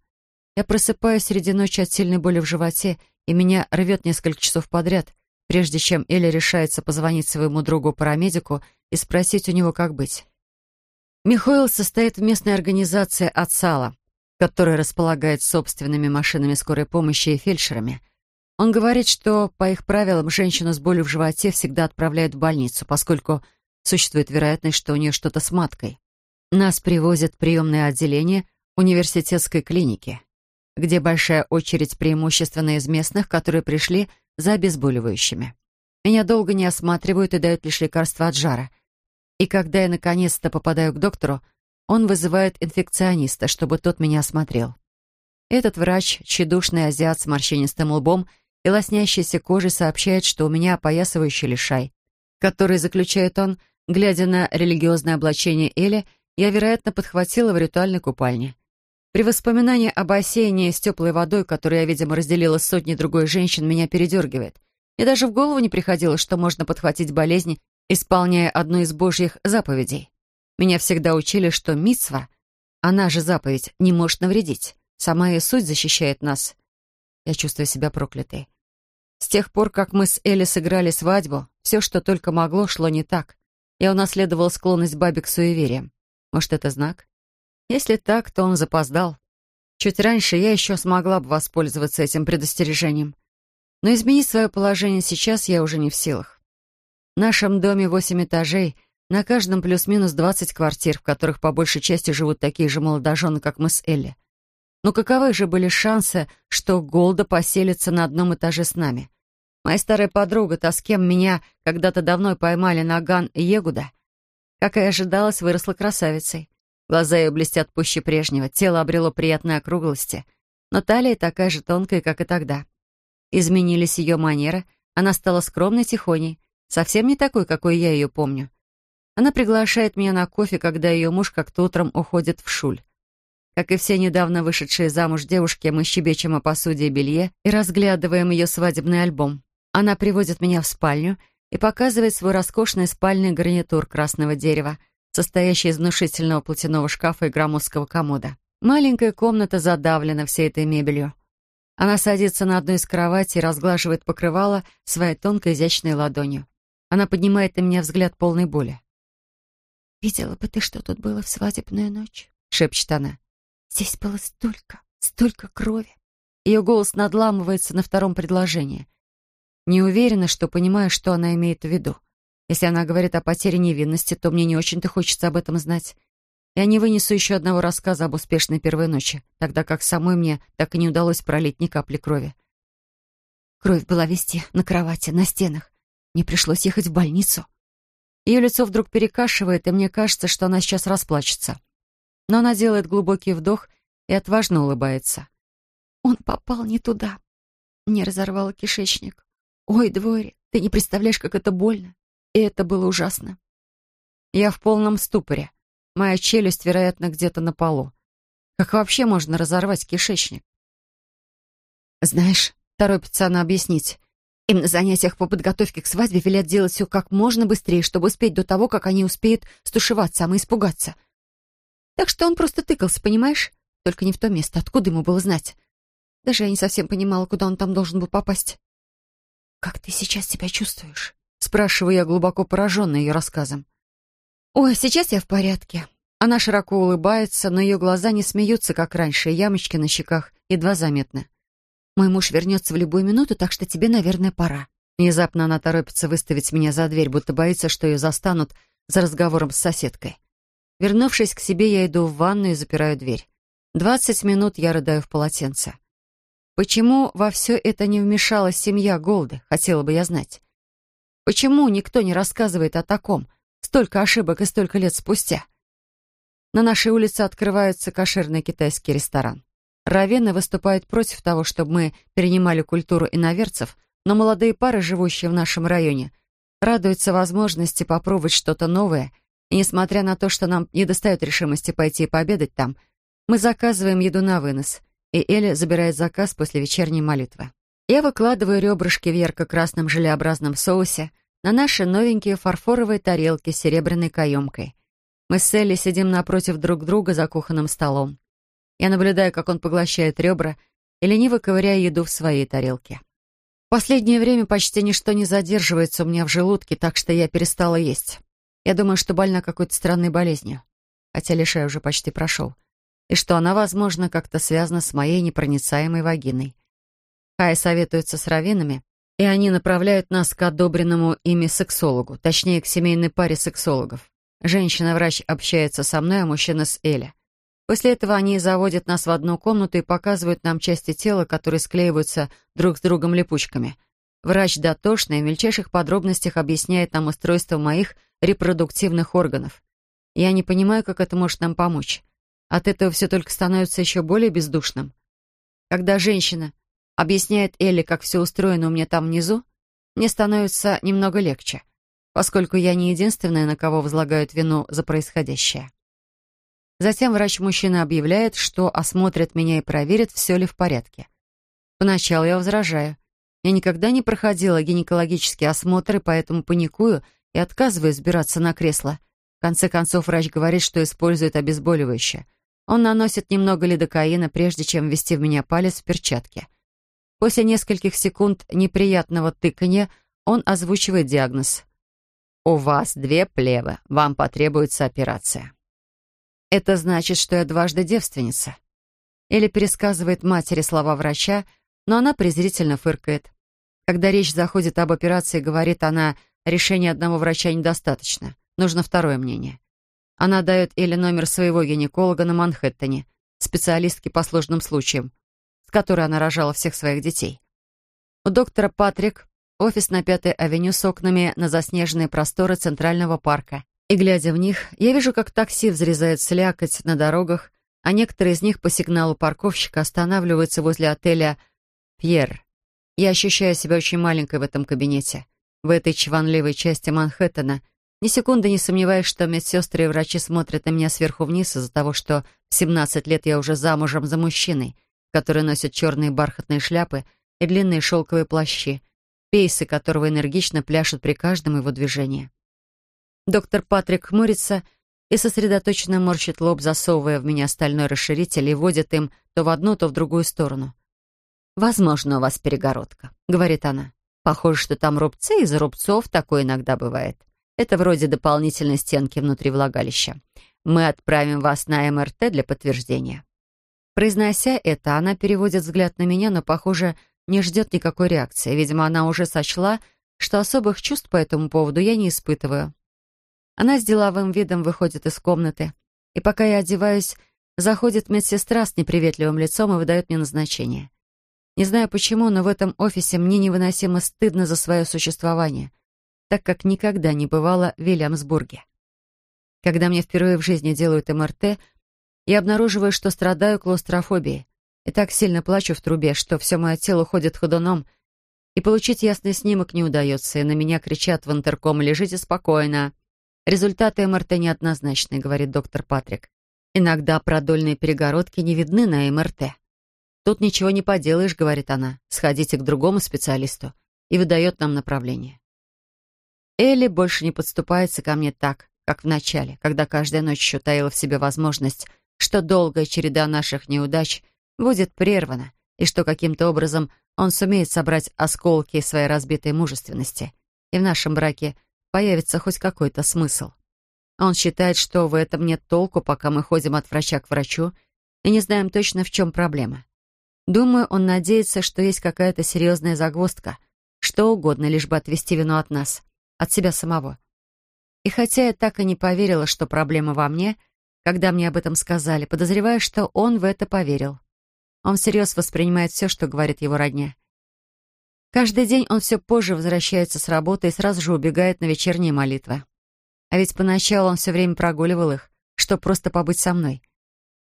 Я просыпаюсь среди ночи от сильной боли в животе, и меня рвет несколько часов подряд, прежде чем Эля решается позвонить своему другу-парамедику и спросить у него, как быть. Михаил состоит в местной организации «Отсала», которая располагает собственными машинами скорой помощи и фельдшерами. Он говорит, что по их правилам женщину с болью в животе всегда отправляют в больницу, поскольку существует вероятность, что у нее что-то с маткой. Нас привозят в приемное отделение университетской клиники, где большая очередь преимущественно из местных, которые пришли за обезболивающими. Меня долго не осматривают и дают лишь лекарства от жара. И когда я наконец-то попадаю к доктору, он вызывает инфекциониста, чтобы тот меня осмотрел. Этот врач, тщедушный азиат с морщинистым лбом и лоснящейся кожей, сообщает, что у меня опоясывающий лишай, который, заключает он, глядя на религиозное облачение Эли, я, вероятно, подхватила в ритуальной купальне. При воспоминании о бассейне с теплой водой, которую я, видимо, разделила с сотней другой женщин, меня передергивает. И даже в голову не приходило, что можно подхватить болезни, исполняя одну из божьих заповедей. Меня всегда учили, что мицва, она же заповедь, не может навредить. Сама ее суть защищает нас. Я чувствую себя проклятой. С тех пор, как мы с Элли сыграли свадьбу, все, что только могло, шло не так. Я унаследовала склонность баби к суевериям. Может, это знак? Если так, то он запоздал. Чуть раньше я еще смогла бы воспользоваться этим предостережением. Но изменить свое положение сейчас я уже не в силах. В нашем доме восемь этажей, на каждом плюс-минус двадцать квартир, в которых по большей части живут такие же молодожены, как мы с Элли. Но каковы же были шансы, что Голда поселится на одном этаже с нами? Моя старая подруга, та, с кем меня когда-то давно поймали на Ган Егуда, как и ожидалось, выросла красавицей. Глаза ее блестят пуще прежнего, тело обрело приятные округлости, но талия такая же тонкая, как и тогда. Изменились ее манеры, она стала скромной тихоней, совсем не такой, какой я ее помню. Она приглашает меня на кофе, когда ее муж как-то утром уходит в шуль. Как и все недавно вышедшие замуж девушки, мы щебечем о посуде и белье и разглядываем ее свадебный альбом. Она приводит меня в спальню и показывает свой роскошный спальный гарнитур красного дерева — состоящий из внушительного платяного шкафа и громоздкого комода. Маленькая комната задавлена всей этой мебелью. Она садится на одну из кроватей и разглаживает покрывало своей тонкой изящной ладонью. Она поднимает на меня взгляд полной боли. «Видела бы ты, что тут было в свадебную ночь?» — шепчет она. «Здесь было столько, столько крови». Ее голос надламывается на втором предложении. Не уверена, что понимаю, что она имеет в виду. Если она говорит о потере невинности, то мне не очень-то хочется об этом знать. Я не вынесу еще одного рассказа об успешной первой ночи, тогда как самой мне так и не удалось пролить ни капли крови. Кровь была везде, на кровати, на стенах. Мне пришлось ехать в больницу. Ее лицо вдруг перекашивает, и мне кажется, что она сейчас расплачется. Но она делает глубокий вдох и отважно улыбается. Он попал не туда. Мне разорвало кишечник. Ой, Двори, ты не представляешь, как это больно. И это было ужасно. Я в полном ступоре. Моя челюсть, вероятно, где-то на полу. Как вообще можно разорвать кишечник? Знаешь, торопится она объяснить, им на занятиях по подготовке к свадьбе велят делать все как можно быстрее, чтобы успеть до того, как они успеют стушеваться, а мы испугаться. Так что он просто тыкался, понимаешь? Только не в то место, откуда ему было знать. Даже я не совсем понимала, куда он там должен был попасть. «Как ты сейчас себя чувствуешь?» Спрашиваю я, глубоко пораженная ее рассказом. «Ой, сейчас я в порядке». Она широко улыбается, но ее глаза не смеются, как раньше, и ямочки на щеках едва заметны. Мой муж вернется в любую минуту, так что тебе, наверное, пора». Внезапно она торопится выставить меня за дверь, будто боится, что ее застанут за разговором с соседкой. Вернувшись к себе, я иду в ванную и запираю дверь. Двадцать минут я рыдаю в полотенце. Почему во все это не вмешалась семья Голды, хотела бы я знать. Почему никто не рассказывает о таком, столько ошибок и столько лет спустя? На нашей улице открывается кошерный китайский ресторан. Равена выступает против того, чтобы мы перенимали культуру иноверцев, но молодые пары, живущие в нашем районе, радуются возможности попробовать что-то новое, и несмотря на то, что нам не достает решимости пойти и пообедать там, мы заказываем еду на вынос, и Эля забирает заказ после вечерней молитвы. Я выкладываю ребрышки в ярко-красном желеобразном соусе на наши новенькие фарфоровые тарелки с серебряной каемкой. Мы с Элли сидим напротив друг друга за кухонным столом. Я наблюдаю, как он поглощает ребра и лениво ковыряя еду в своей тарелке. В последнее время почти ничто не задерживается у меня в желудке, так что я перестала есть. Я думаю, что больна какой-то странной болезнью, хотя лишай уже почти прошел, и что она, возможно, как-то связана с моей непроницаемой вагиной. Хай советуется с раввинами, и они направляют нас к одобренному ими сексологу, точнее, к семейной паре сексологов. Женщина-врач общается со мной, а мужчина с Эля. После этого они заводят нас в одну комнату и показывают нам части тела, которые склеиваются друг с другом липучками. Врач дотошно и в мельчайших подробностях объясняет нам устройство моих репродуктивных органов. Я не понимаю, как это может нам помочь. От этого все только становится еще более бездушным. Когда женщина объясняет Элли, как все устроено у меня там внизу, мне становится немного легче, поскольку я не единственная, на кого возлагают вину за происходящее. Затем врач-мужчина объявляет, что осмотрит меня и проверит, все ли в порядке. Поначалу я возражаю. Я никогда не проходила гинекологические осмотры, поэтому паникую и отказываюсь сбираться на кресло. В конце концов, врач говорит, что использует обезболивающее. Он наносит немного лидокаина, прежде чем ввести в меня палец в перчатке. После нескольких секунд неприятного тыкания он озвучивает диагноз. «У вас две плевы, вам потребуется операция». Это значит, что я дважды девственница. Или пересказывает матери слова врача, но она презрительно фыркает. Когда речь заходит об операции, говорит она, решения одного врача недостаточно. Нужно второе мнение. Она дает Эле номер своего гинеколога на Манхэттене, специалистки по сложным случаям, с которой она рожала всех своих детей. У доктора Патрик офис на Пятой авеню с окнами на заснеженные просторы Центрального парка. И, глядя в них, я вижу, как такси взрезает слякоть на дорогах, а некоторые из них по сигналу парковщика останавливаются возле отеля «Пьер». Я ощущаю себя очень маленькой в этом кабинете, в этой чванливой части Манхэттена, ни секунды не сомневаясь, что медсестры и врачи смотрят на меня сверху вниз из-за того, что в 17 лет я уже замужем за мужчиной, который носит черные бархатные шляпы и длинные шелковые плащи, пейсы которого энергично пляшут при каждом его движении. Доктор Патрик хмурится и сосредоточенно морщит лоб, засовывая в меня стальной расширитель и водит им то в одну, то в другую сторону. «Возможно, у вас перегородка», — говорит она. Похоже, что там рубцы из рубцов, такое иногда бывает. Это вроде дополнительной стенки внутри влагалища. Мы отправим вас на МРТ для подтверждения». Произнося это, она переводит взгляд на меня, но, похоже, не ждет никакой реакции. Видимо, она уже сочла, что особых чувств по этому поводу я не испытываю. Она с деловым видом выходит из комнаты, и пока я одеваюсь, заходит медсестра с неприветливым лицом и выдает мне назначение. Не знаю почему, но в этом офисе мне невыносимо стыдно за свое существование, так как никогда не бывало в Вильямсбурге. Когда мне впервые в жизни делают МРТ, я обнаруживаю, что страдаю клаустрофобией, и так сильно плачу в трубе, что все мое тело ходит ходуном, и получить ясный снимок не удается, и на меня кричат в интерком «Лежите спокойно». Результаты МРТ неоднозначны, говорит доктор Патрик. Иногда продольные перегородки не видны на МРТ. «Тут ничего не поделаешь», — говорит она. «Сходите к другому специалисту» и выдает нам направление. Элли больше не подступается ко мне так, как в начале, когда каждая ночь еще таила в себе возможность, что долгая череда наших неудач будет прервана, и что каким-то образом он сумеет собрать осколки своей разбитой мужественности, и в нашем браке появится хоть какой-то смысл. Он считает, что в этом нет толку, пока мы ходим от врача к врачу и не знаем точно, в чем проблема. Думаю, он надеется, что есть какая-то серьезная загвоздка, что угодно, лишь бы отвести вину от нас, от себя самого. И хотя я так и не поверила, что проблема во мне, когда мне об этом сказали, подозреваю, что он в это поверил. Он всерьез воспринимает все, что говорит его родня. Каждый день он все позже возвращается с работы и сразу же убегает на вечерние молитвы. А ведь поначалу он все время прогуливал их, чтобы просто побыть со мной.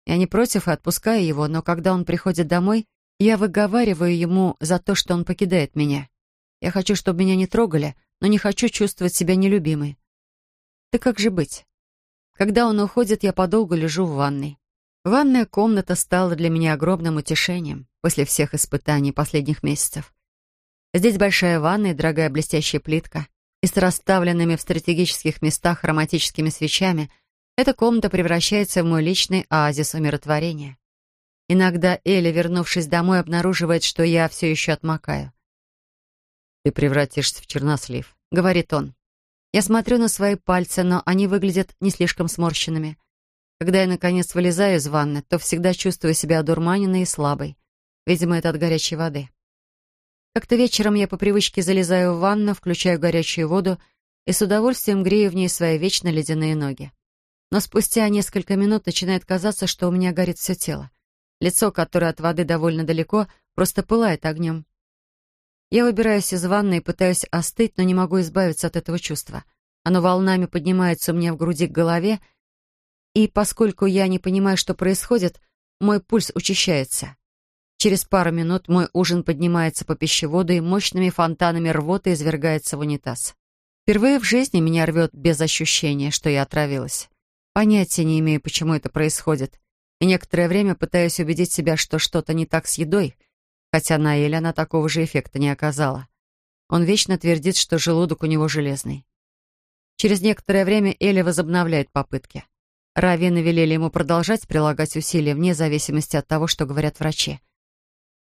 Я не против и отпускаю его, но когда он приходит домой, я выговариваю ему за то, что он покидает меня. Я хочу, чтобы меня не трогали, но не хочу чувствовать себя нелюбимой. Да как же быть? Когда он уходит, я подолгу лежу в ванной. Ванная комната стала для меня огромным утешением после всех испытаний последних месяцев. Здесь большая ванна и дорогая блестящая плитка, и с расставленными в стратегических местах ароматическими свечами — эта комната превращается в мой личный оазис умиротворения. Иногда Эля, вернувшись домой, обнаруживает, что я все еще отмокаю. «Ты превратишься в чернослив», — говорит он. Я смотрю на свои пальцы, но они выглядят не слишком сморщенными. Когда я, наконец, вылезаю из ванны, то всегда чувствую себя одурманенной и слабой. Видимо, это от горячей воды. Как-то вечером я по привычке залезаю в ванну, включаю горячую воду и с удовольствием грею в ней свои вечно ледяные ноги. Но спустя несколько минут начинает казаться, что у меня горит все тело. Лицо, которое от воды довольно далеко, просто пылает огнем. Я выбираюсь из ванны и пытаюсь остыть, но не могу избавиться от этого чувства. Оно волнами поднимается у меня в груди к голове, и поскольку я не понимаю, что происходит, мой пульс учащается. Через пару минут мой ужин поднимается по пищеводу и мощными фонтанами рвоты извергается в унитаз. Впервые в жизни меня рвет без ощущения, что я отравилась. Понятия не имею, почему это происходит. И некоторое время пытаюсь убедить себя, что что-то не так с едой, хотя на Эле она такого же эффекта не оказала. Он вечно твердит, что желудок у него железный. Через некоторое время Эля возобновляет попытки. Равины велели ему продолжать прилагать усилия вне зависимости от того, что говорят врачи.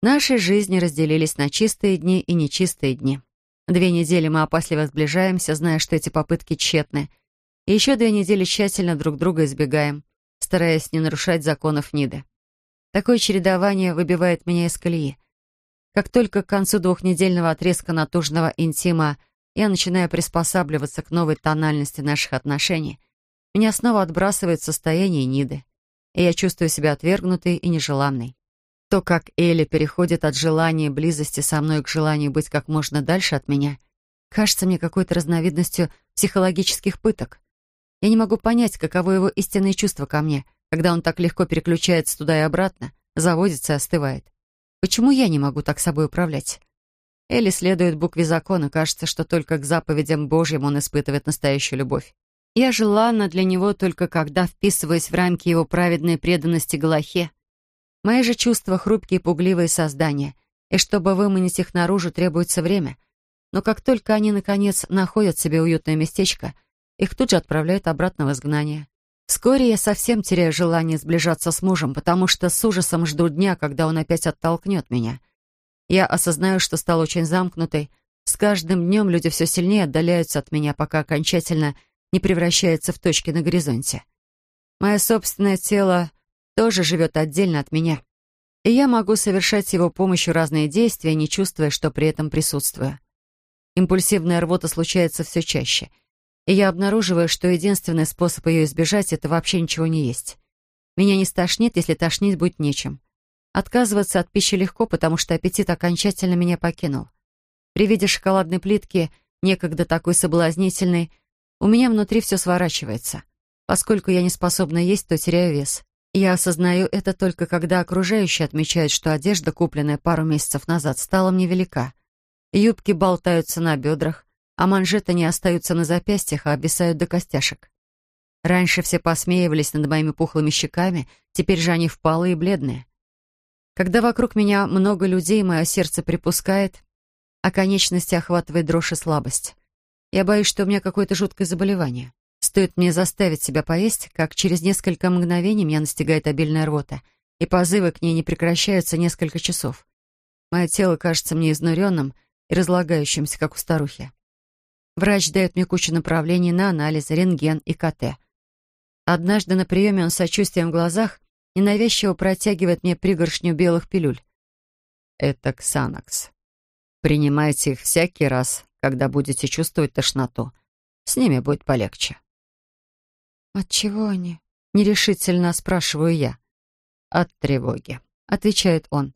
Наши жизни разделились на чистые дни и нечистые дни. Две недели мы опасливо сближаемся, зная, что эти попытки тщетны — и еще две недели тщательно друг друга избегаем, стараясь не нарушать законов Ниды. Такое чередование выбивает меня из колеи. Как только к концу двухнедельного отрезка натужного интима я начинаю приспосабливаться к новой тональности наших отношений, меня снова отбрасывает состояние Ниды, и я чувствую себя отвергнутой и нежеланной. То, как Элли переходит от желания близости со мной к желанию быть как можно дальше от меня, кажется мне какой-то разновидностью психологических пыток. Я не могу понять, каково его истинное чувство ко мне, когда он так легко переключается туда и обратно, заводится и остывает. Почему я не могу так собой управлять? Элли следует букве закона, кажется, что только к заповедям Божьим он испытывает настоящую любовь. Я желанна для него только когда вписываюсь в рамки его праведной преданности Галахе. Мои же чувства — хрупкие пугливые создания, и чтобы выманить их наружу, требуется время. Но как только они, наконец, находят себе уютное местечко — их тут же отправляют обратно в изгнание. Вскоре я совсем теряю желание сближаться с мужем, потому что с ужасом жду дня, когда он опять оттолкнет меня. Я осознаю, что стал очень замкнутой, с каждым днем люди все сильнее отдаляются от меня, пока окончательно не превращаются в точки на горизонте. Мое собственное тело тоже живет отдельно от меня, и я могу совершать с его помощью разные действия, не чувствуя, что при этом присутствую. Импульсивная рвота случается все чаще, и я обнаруживаю, что единственный способ ее избежать — это вообще ничего не есть. Меня не стошнит, если тошнить будет нечем. Отказываться от пищи легко, потому что аппетит окончательно меня покинул. При виде шоколадной плитки, некогда такой соблазнительной, у меня внутри все сворачивается. Поскольку я не способна есть, то теряю вес. Я осознаю это только когда окружающие отмечают, что одежда, купленная пару месяцев назад, стала мне велика. Юбки болтаются на бедрах, а манжеты не остаются на запястьях, а обвисают до костяшек. Раньше все посмеивались над моими пухлыми щеками, теперь же они впалые и бледные. Когда вокруг меня много людей, мое сердце припускает, а конечности охватывает дрожь и слабость. Я боюсь, что у меня какое-то жуткое заболевание. Стоит мне заставить себя поесть, как через несколько мгновений меня настигает обильная рвота, и позывы к ней не прекращаются несколько часов. Мое тело кажется мне изнуренным и разлагающимся, как у старухи. Врач дает мне кучу направлений на анализы, рентген и КТ. Однажды на приеме он с сочувствием в глазах ненавязчиво протягивает мне пригоршню белых пилюль. Это Ксанакс. Принимайте их всякий раз, когда будете чувствовать тошноту. С ними будет полегче. «От чего они?» — нерешительно спрашиваю я. «От тревоги», — отвечает он.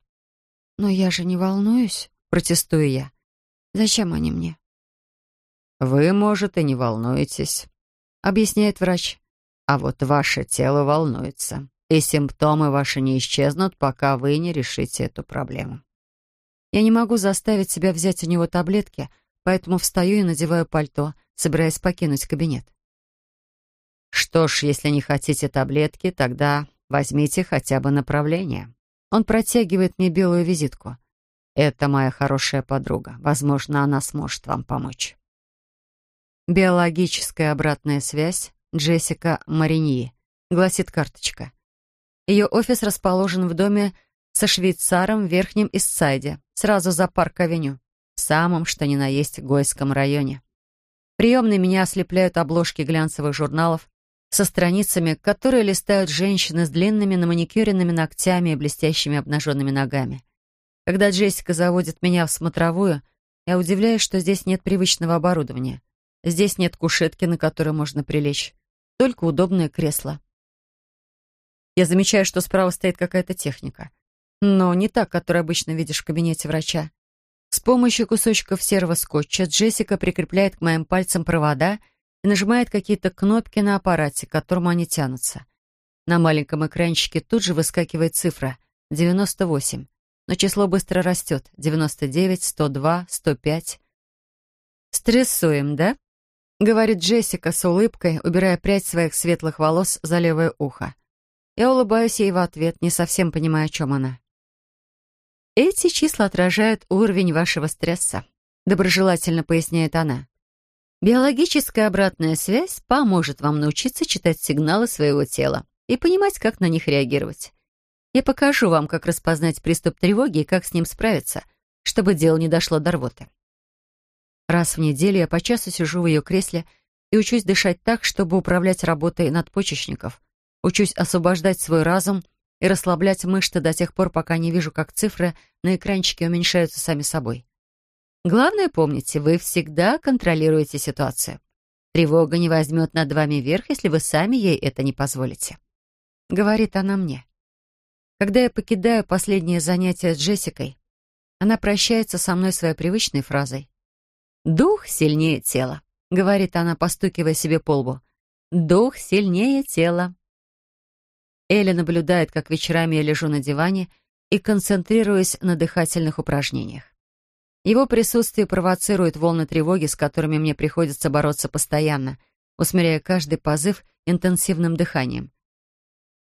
«Но я же не волнуюсь», — протестую я. «Зачем они мне?» «Вы, может, и не волнуетесь», — объясняет врач. «А вот ваше тело волнуется, и симптомы ваши не исчезнут, пока вы не решите эту проблему». Я не могу заставить себя взять у него таблетки, поэтому встаю и надеваю пальто, собираясь покинуть кабинет. Что ж, если не хотите таблетки, тогда возьмите хотя бы направление. Он протягивает мне белую визитку. Это моя хорошая подруга. Возможно, она сможет вам помочь. Биологическая обратная связь Джессика Мариньи, гласит карточка. Ее офис расположен в доме со швейцаром в Верхнем Иссайде, сразу за парк-авеню, в самом, что ни на есть, Гойском районе. Приемные меня ослепляют обложки глянцевых журналов, со страницами, которые листают женщины с длинными наманикюренными ногтями и блестящими обнаженными ногами. Когда Джессика заводит меня в смотровую, я удивляюсь, что здесь нет привычного оборудования. Здесь нет кушетки, на которой можно прилечь, только удобное кресло. Я замечаю, что справа стоит какая-то техника, но не та, которую обычно видишь в кабинете врача. С помощью кусочков серого скотча Джессика прикрепляет к моим пальцам провода и нажимает какие-то кнопки на аппарате, к которому они тянутся. На маленьком экранчике тут же выскакивает цифра 98, но число быстро растет 99, 102, 105. «Стрессуем, да?» — говорит Джессика с улыбкой, убирая прядь своих светлых волос за левое ухо. Я улыбаюсь ей в ответ, не совсем понимая, о чем она. «Эти числа отражают уровень вашего стресса», — доброжелательно поясняет она. Биологическая обратная связь поможет вам научиться читать сигналы своего тела и понимать, как на них реагировать. Я покажу вам, как распознать приступ тревоги и как с ним справиться, чтобы дело не дошло до рвоты. Раз в неделю я по часу сижу в ее кресле и учусь дышать так, чтобы управлять работой надпочечников. Учусь освобождать свой разум и расслаблять мышцы до тех пор, пока не вижу, как цифры на экранчике уменьшаются сами собой. Главное, помните, вы всегда контролируете ситуацию. Тревога не возьмет над вами верх, если вы сами ей это не позволите. Говорит она мне. Когда я покидаю последнее занятие с Джессикой, она прощается со мной своей привычной фразой. «Дух сильнее тела», — говорит она, постукивая себе по лбу. «Дух сильнее тела». Элли наблюдает, как вечерами я лежу на диване и концентрируюсь на дыхательных упражнениях. Его присутствие провоцирует волны тревоги, с которыми мне приходится бороться постоянно, усмиряя каждый позыв интенсивным дыханием.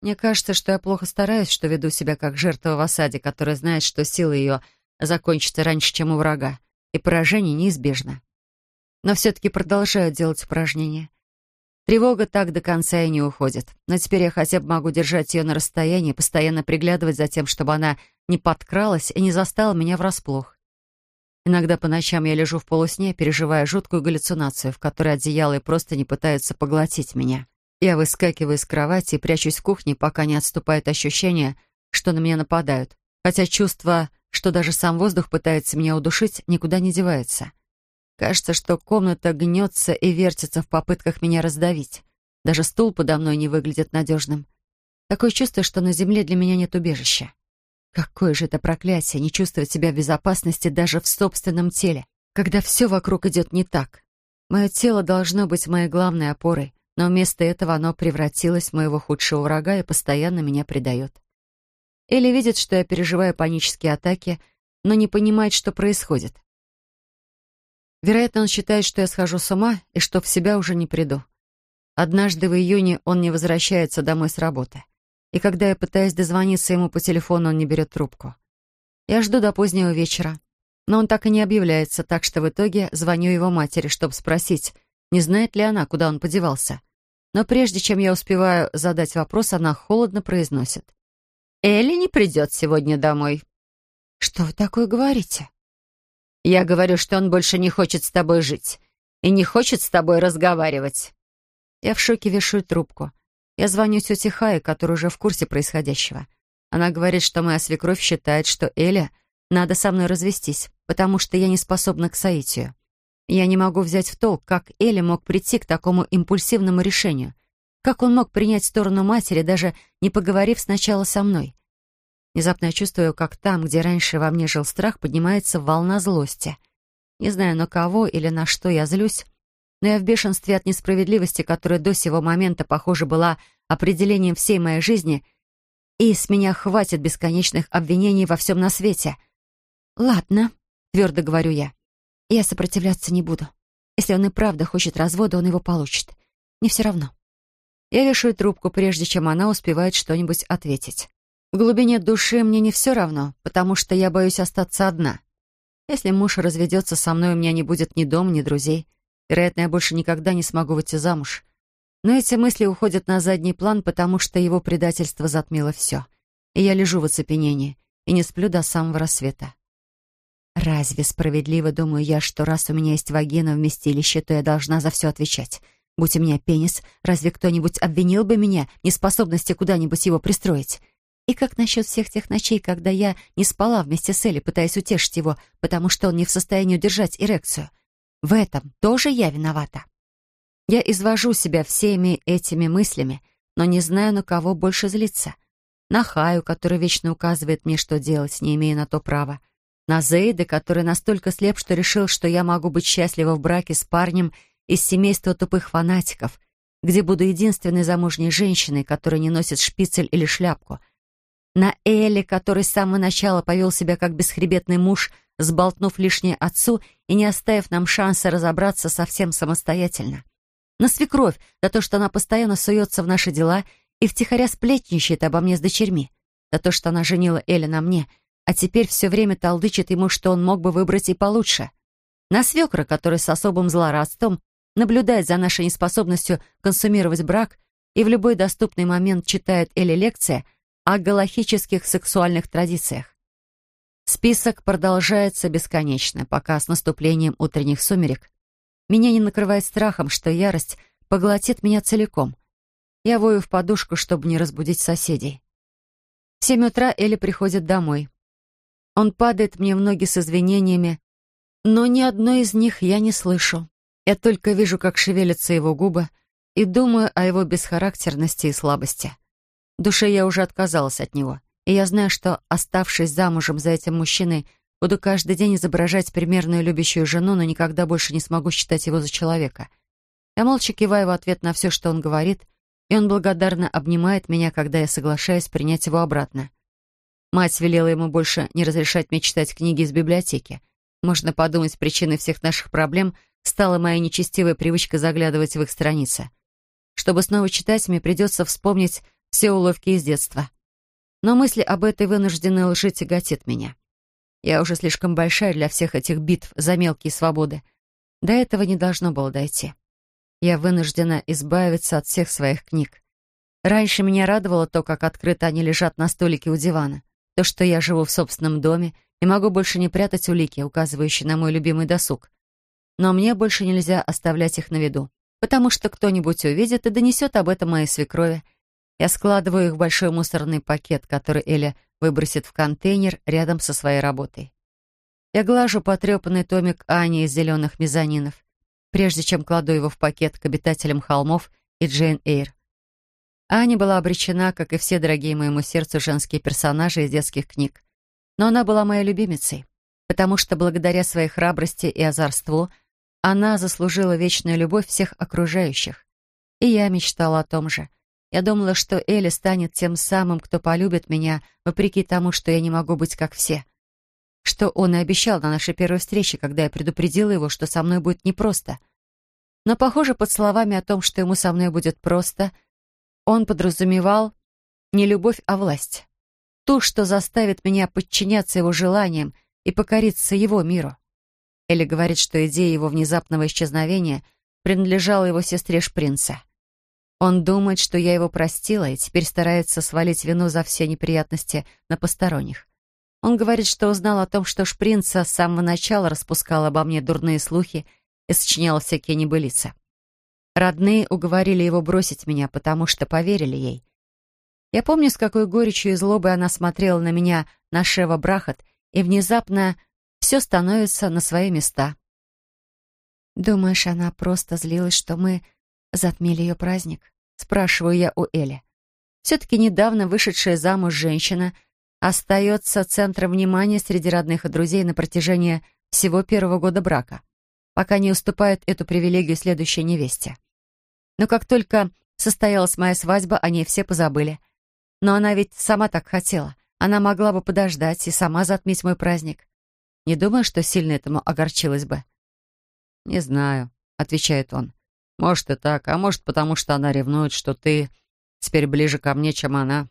Мне кажется, что я плохо стараюсь, что веду себя как жертва в осаде, которая знает, что сила ее закончится раньше, чем у врага, и поражение неизбежно. Но все-таки продолжаю делать упражнения. Тревога так до конца и не уходит, но теперь я хотя бы могу держать ее на расстоянии, постоянно приглядывать за тем, чтобы она не подкралась и не застала меня врасплох. Иногда по ночам я лежу в полусне, переживая жуткую галлюцинацию, в которой одеяло и просто не пытаются поглотить меня. Я выскакиваю из кровати и прячусь в кухне, пока не отступает ощущение, что на меня нападают. Хотя чувство, что даже сам воздух пытается меня удушить, никуда не девается. Кажется, что комната гнется и вертится в попытках меня раздавить. Даже стул подо мной не выглядит надежным. Такое чувство, что на земле для меня нет убежища. Какое же это проклятие, не чувствовать себя в безопасности даже в собственном теле, когда все вокруг идет не так. Мое тело должно быть моей главной опорой, но вместо этого оно превратилось в моего худшего врага и постоянно меня предает. Элли видит, что я переживаю панические атаки, но не понимает, что происходит. Вероятно, он считает, что я схожу с ума и что в себя уже не приду. Однажды в июне он не возвращается домой с работы и когда я пытаюсь дозвониться ему по телефону, он не берет трубку. Я жду до позднего вечера, но он так и не объявляется, так что в итоге звоню его матери, чтобы спросить, не знает ли она, куда он подевался. Но прежде чем я успеваю задать вопрос, она холодно произносит. «Элли не придет сегодня домой». «Что вы такое говорите?» «Я говорю, что он больше не хочет с тобой жить и не хочет с тобой разговаривать». Я в шоке вешаю трубку. Я звоню тете Хае, которая уже в курсе происходящего. Она говорит, что моя свекровь считает, что Эля надо со мной развестись, потому что я не способна к соитию. Я не могу взять в толк, как Эля мог прийти к такому импульсивному решению. Как он мог принять сторону матери, даже не поговорив сначала со мной? Внезапно я чувствую, как там, где раньше во мне жил страх, поднимается волна злости. Не знаю, на кого или на что я злюсь, но я в бешенстве от несправедливости, которая до сего момента, похоже, была определением всей моей жизни, и с меня хватит бесконечных обвинений во всем на свете. «Ладно», — твердо говорю я, — «я сопротивляться не буду. Если он и правда хочет развода, он его получит. Не все равно». Я вешаю трубку, прежде чем она успевает что-нибудь ответить. В глубине души мне не все равно, потому что я боюсь остаться одна. Если муж разведется со мной, у меня не будет ни дома, ни друзей. Вероятно, я больше никогда не смогу выйти замуж. Но эти мысли уходят на задний план, потому что его предательство затмило все. И я лежу в оцепенении и не сплю до самого рассвета. Разве справедливо, думаю я, что раз у меня есть вагина вместилище, то я должна за все отвечать? Будь у меня пенис, разве кто-нибудь обвинил бы меня в неспособности куда-нибудь его пристроить? И как насчет всех тех ночей, когда я не спала вместе с Элли, пытаясь утешить его, потому что он не в состоянии удержать эрекцию? В этом тоже я виновата. Я извожу себя всеми этими мыслями, но не знаю, на кого больше злиться. На Хаю, который вечно указывает мне, что делать, не имея на то права. На Зейда, который настолько слеп, что решил, что я могу быть счастлива в браке с парнем из семейства тупых фанатиков, где буду единственной замужней женщиной, которая не носит шпицель или шляпку. На Элли, который с самого начала повел себя как бесхребетный муж — сболтнув лишнее отцу и не оставив нам шанса разобраться совсем самостоятельно. На свекровь за то, что она постоянно суется в наши дела и втихаря сплетничает обо мне с дочерьми, за то, что она женила Эля на мне, а теперь все время толдычит ему, что он мог бы выбрать и получше. На свекра, который с особым злорадством наблюдает за нашей неспособностью консумировать брак и в любой доступный момент читает Эле лекции о галахических сексуальных традициях. Список продолжается бесконечно, пока с наступлением утренних сумерек меня не накрывает страхом, что ярость поглотит меня целиком. Я вою в подушку, чтобы не разбудить соседей. В семь утра Элли приходит домой. Он падает мне в ноги с извинениями, но ни одной из них я не слышу. Я только вижу, как шевелятся его губы, и думаю о его бесхарактерности и слабости. В душе я уже отказалась от него — и я знаю, что, оставшись замужем за этим мужчиной, буду каждый день изображать примерную любящую жену, но никогда больше не смогу считать его за человека. Я молча киваю в ответ на все, что он говорит, и он благодарно обнимает меня, когда я соглашаюсь принять его обратно. Мать велела ему больше не разрешать мне читать книги из библиотеки. Можно подумать, причиной всех наших проблем стала моя нечестивая привычка заглядывать в их страницы. Чтобы снова читать, мне придется вспомнить все уловки из детства. Но мысли об этой вынужденной лжи тяготит меня. Я уже слишком большая для всех этих битв за мелкие свободы. До этого не должно было дойти. Я вынуждена избавиться от всех своих книг. Раньше меня радовало то, как открыто они лежат на столике у дивана, то, что я живу в собственном доме и могу больше не прятать улики, указывающие на мой любимый досуг. Но мне больше нельзя оставлять их на виду, потому что кто-нибудь увидит и донесет об этом моей свекрови. Я складываю их в большой мусорный пакет, который Эля выбросит в контейнер рядом со своей работой. Я глажу потрепанный томик Ани из зеленых мезонинов, прежде чем кладу его в пакет к обитателям холмов и Джейн Эйр. Аня была обречена, как и все дорогие моему сердцу женские персонажи из детских книг. Но она была моей любимицей, потому что благодаря своей храбрости и озорству она заслужила вечную любовь всех окружающих. И я мечтала о том же. Я думала, что Элли станет тем самым, кто полюбит меня, вопреки тому, что я не могу быть как все. Что он и обещал на нашей первой встрече, когда я предупредила его, что со мной будет непросто. Но, похоже, под словами о том, что ему со мной будет просто — он подразумевал не любовь, а власть. Ту, что заставит меня подчиняться его желаниям и покориться его миру. Элли говорит, что идея его внезапного исчезновения принадлежала его сестре Шпринца. Он думает, что я его простила и теперь старается свалить вину за все неприятности на посторонних. Он говорит, что узнал о том, что Шпринца с самого начала распускала обо мне дурные слухи и сочиняла всякие небылицы. Родные уговорили его бросить меня, потому что поверили ей. Я помню, с какой горечью и злобой она смотрела на меня, на Шева Брахат, и внезапно все становится на свои места. «Думаешь, она просто злилась, что мы затмили ее праздник?» — спрашиваю я у Эли. Все-таки недавно вышедшая замуж женщина остается центром внимания среди родных и друзей на протяжении всего первого года брака, пока не уступает эту привилегию следующей невесте. Но как только состоялась моя свадьба, о ней все позабыли. Но она ведь сама так хотела. Она могла бы подождать и сама затмить мой праздник. Не думаю, что сильно этому огорчилась бы. «Не знаю», — отвечает он. «Может и так, а может потому, что она ревнует, что ты теперь ближе ко мне, чем она.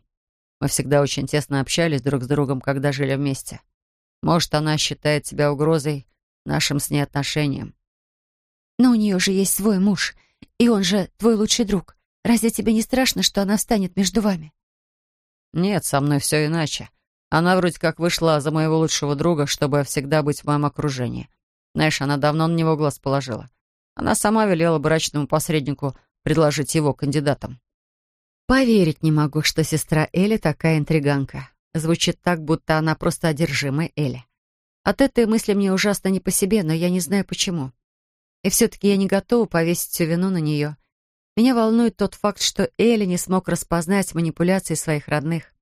Мы всегда очень тесно общались друг с другом, когда жили вместе. Может, она считает себя угрозой нашим с ней отношениям. Но у нее же есть свой муж, и он же твой лучший друг. Разве тебе не страшно, что она встанет между вами?» «Нет, со мной все иначе. Она вроде как вышла за моего лучшего друга, чтобы всегда быть в моем окружении. Знаешь, она давно на него глаз положила. Она сама велела брачному посреднику предложить его кандидатом». «Поверить не могу, что сестра Эли такая интриганка. Звучит так, будто она просто одержимая Эли. От этой мысли мне ужасно не по себе, но я не знаю почему. И все-таки я не готова повесить всю вину на нее. Меня волнует тот факт, что Элли не смог распознать манипуляции своих родных.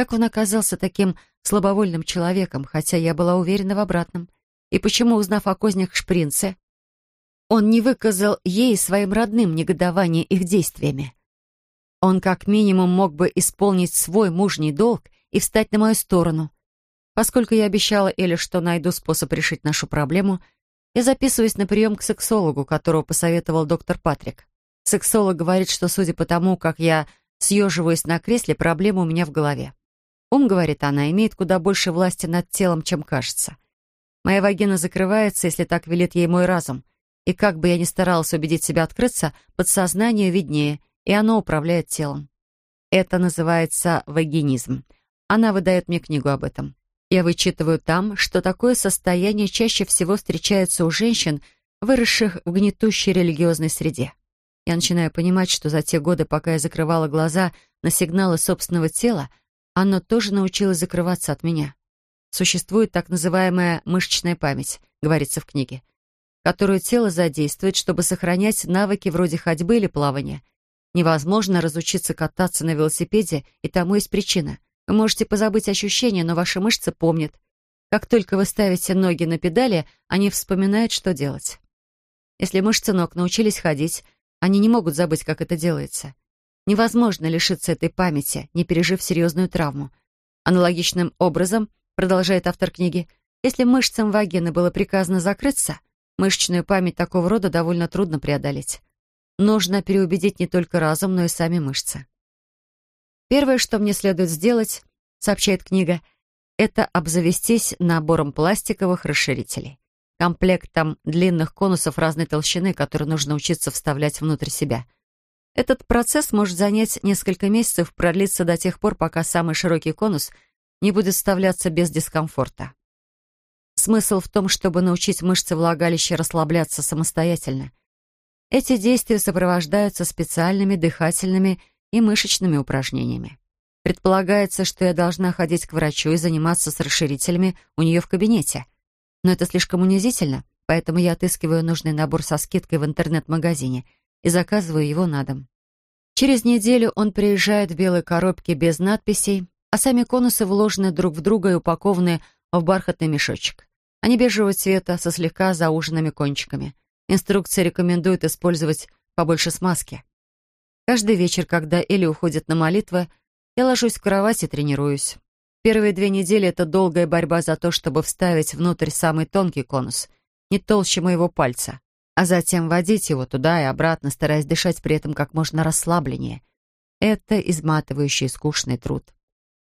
Как он оказался таким слабовольным человеком, хотя я была уверена в обратном? И почему, узнав о кознях Шпринце, он не выказал ей своим родным негодование их действиями? Он как минимум мог бы исполнить свой мужний долг и встать на мою сторону. Поскольку я обещала Элли, что найду способ решить нашу проблему, я записываюсь на прием к сексологу, которого посоветовал доктор Патрик. Сексолог говорит, что, судя по тому, как я съеживаюсь на кресле, проблема у меня в голове. Ум, говорит она, имеет куда больше власти над телом, чем кажется. Моя вагина закрывается, если так велит ей мой разум. И как бы я ни старалась убедить себя открыться, подсознание виднее, и оно управляет телом. Это называется вагинизм. Она выдает мне книгу об этом. Я вычитываю там, что такое состояние чаще всего встречается у женщин, выросших в гнетущей религиозной среде. Я начинаю понимать, что за те годы, пока я закрывала глаза на сигналы собственного тела, оно тоже научилось закрываться от меня. Существует так называемая мышечная память, говорится в книге, которую тело задействует, чтобы сохранять навыки вроде ходьбы или плавания. Невозможно разучиться кататься на велосипеде, и тому есть причина — вы можете позабыть ощущения, но ваши мышцы помнят. Как только вы ставите ноги на педали, они вспоминают, что делать. Если мышцы ног научились ходить, они не могут забыть, как это делается. Невозможно лишиться этой памяти, не пережив серьезную травму. Аналогичным образом, продолжает автор книги, если мышцам вагины было приказано закрыться, мышечную память такого рода довольно трудно преодолеть. Нужно переубедить не только разум, но и сами мышцы. Первое, что мне следует сделать, сообщает книга, это обзавестись набором пластиковых расширителей. Комплектом длинных конусов разной толщины, которые нужно учиться вставлять внутрь себя. Этот процесс может занять несколько месяцев, продлиться до тех пор, пока самый широкий конус не будет вставляться без дискомфорта. Смысл в том, чтобы научить мышцы влагалища расслабляться самостоятельно. Эти действия сопровождаются специальными дыхательными и мышечными упражнениями. Предполагается, что я должна ходить к врачу и заниматься с расширителями у нее в кабинете. Но это слишком унизительно, поэтому я отыскиваю нужный набор со скидкой в интернет-магазине и заказываю его на дом. Через неделю он приезжает в белой коробке без надписей, а сами конусы вложены друг в друга и упакованы в бархатный мешочек. Они бежевого цвета, со слегка зауженными кончиками. Инструкция рекомендует использовать побольше смазки. Каждый вечер, когда Элли уходит на молитвы, я ложусь в кровать и тренируюсь. Первые две недели — это долгая борьба за то, чтобы вставить внутрь самый тонкий конус, не толще моего пальца, а затем водить его туда и обратно, стараясь дышать при этом как можно расслабленнее. Это изматывающий и скучный труд.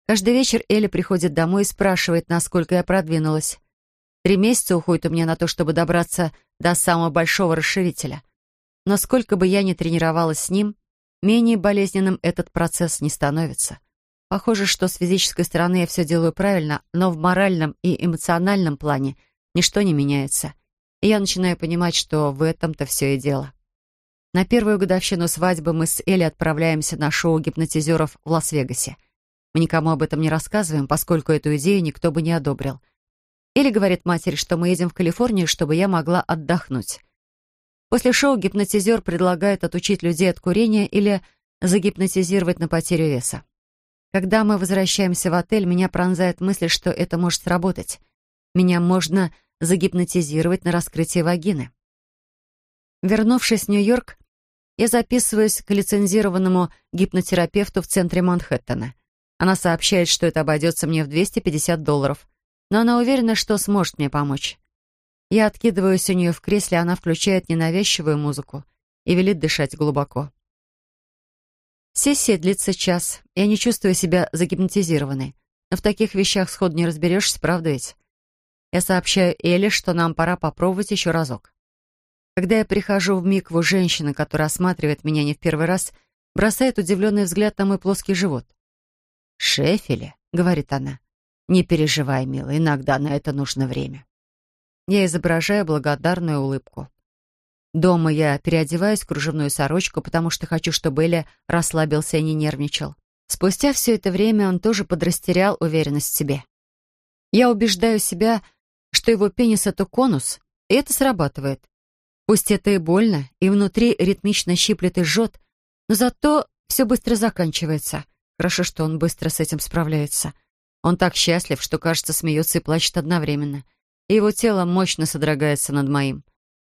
Каждый вечер Элли приходит домой и спрашивает, насколько я продвинулась. Три месяца уходит у меня на то, чтобы добраться до самого большого расширителя. Но сколько бы я ни тренировалась с ним, менее болезненным этот процесс не становится. Похоже, что с физической стороны я все делаю правильно, но в моральном и эмоциональном плане ничто не меняется. Я начинаю понимать, что в этом-то все и дело. На первую годовщину свадьбы мы с Элли отправляемся на шоу гипнотизеров в Лас-Вегасе. Мы никому об этом не рассказываем, поскольку эту идею никто бы не одобрил. Или говорит матери, что мы едем в Калифорнию, чтобы я могла отдохнуть. После шоу гипнотизер предлагает отучить людей от курения или загипнотизировать на потерю веса. Когда мы возвращаемся в отель, меня пронзает мысль, что это может сработать. Меня можно загипнотизировать на раскрытие вагины. Вернувшись в Нью-Йорк, я записываюсь к лицензированному гипнотерапевту в центре Манхэттена. Она сообщает, что это обойдется мне в 250 долларов, но она уверена, что сможет мне помочь. Я откидываюсь у нее в кресле, она включает ненавязчивую музыку и велит дышать глубоко. Сессия длится час. Я не чувствую себя загипнотизированной. Но в таких вещах сходу не разберешься, правда ведь? Я сообщаю Элли, что нам пора попробовать еще разок. Когда я прихожу в микву, женщина, которая осматривает меня не в первый раз, бросает удивленный взгляд на мой плоский живот. «Шефеле», — говорит она, — «не переживай, милая, иногда на это нужно время». Я изображаю благодарную улыбку. Дома я переодеваюсь в кружевную сорочку, потому что хочу, чтобы Эля расслабился и не нервничал. Спустя все это время он тоже подрастерял уверенность в себе. Я убеждаю себя, что его пенис — это конус, и это срабатывает. Пусть это и больно, и внутри ритмично щиплет и жжет, но зато все быстро заканчивается — Хорошо, что он быстро с этим справляется. Он так счастлив, что, кажется, смеется и плачет одновременно. И его тело мощно содрогается над моим.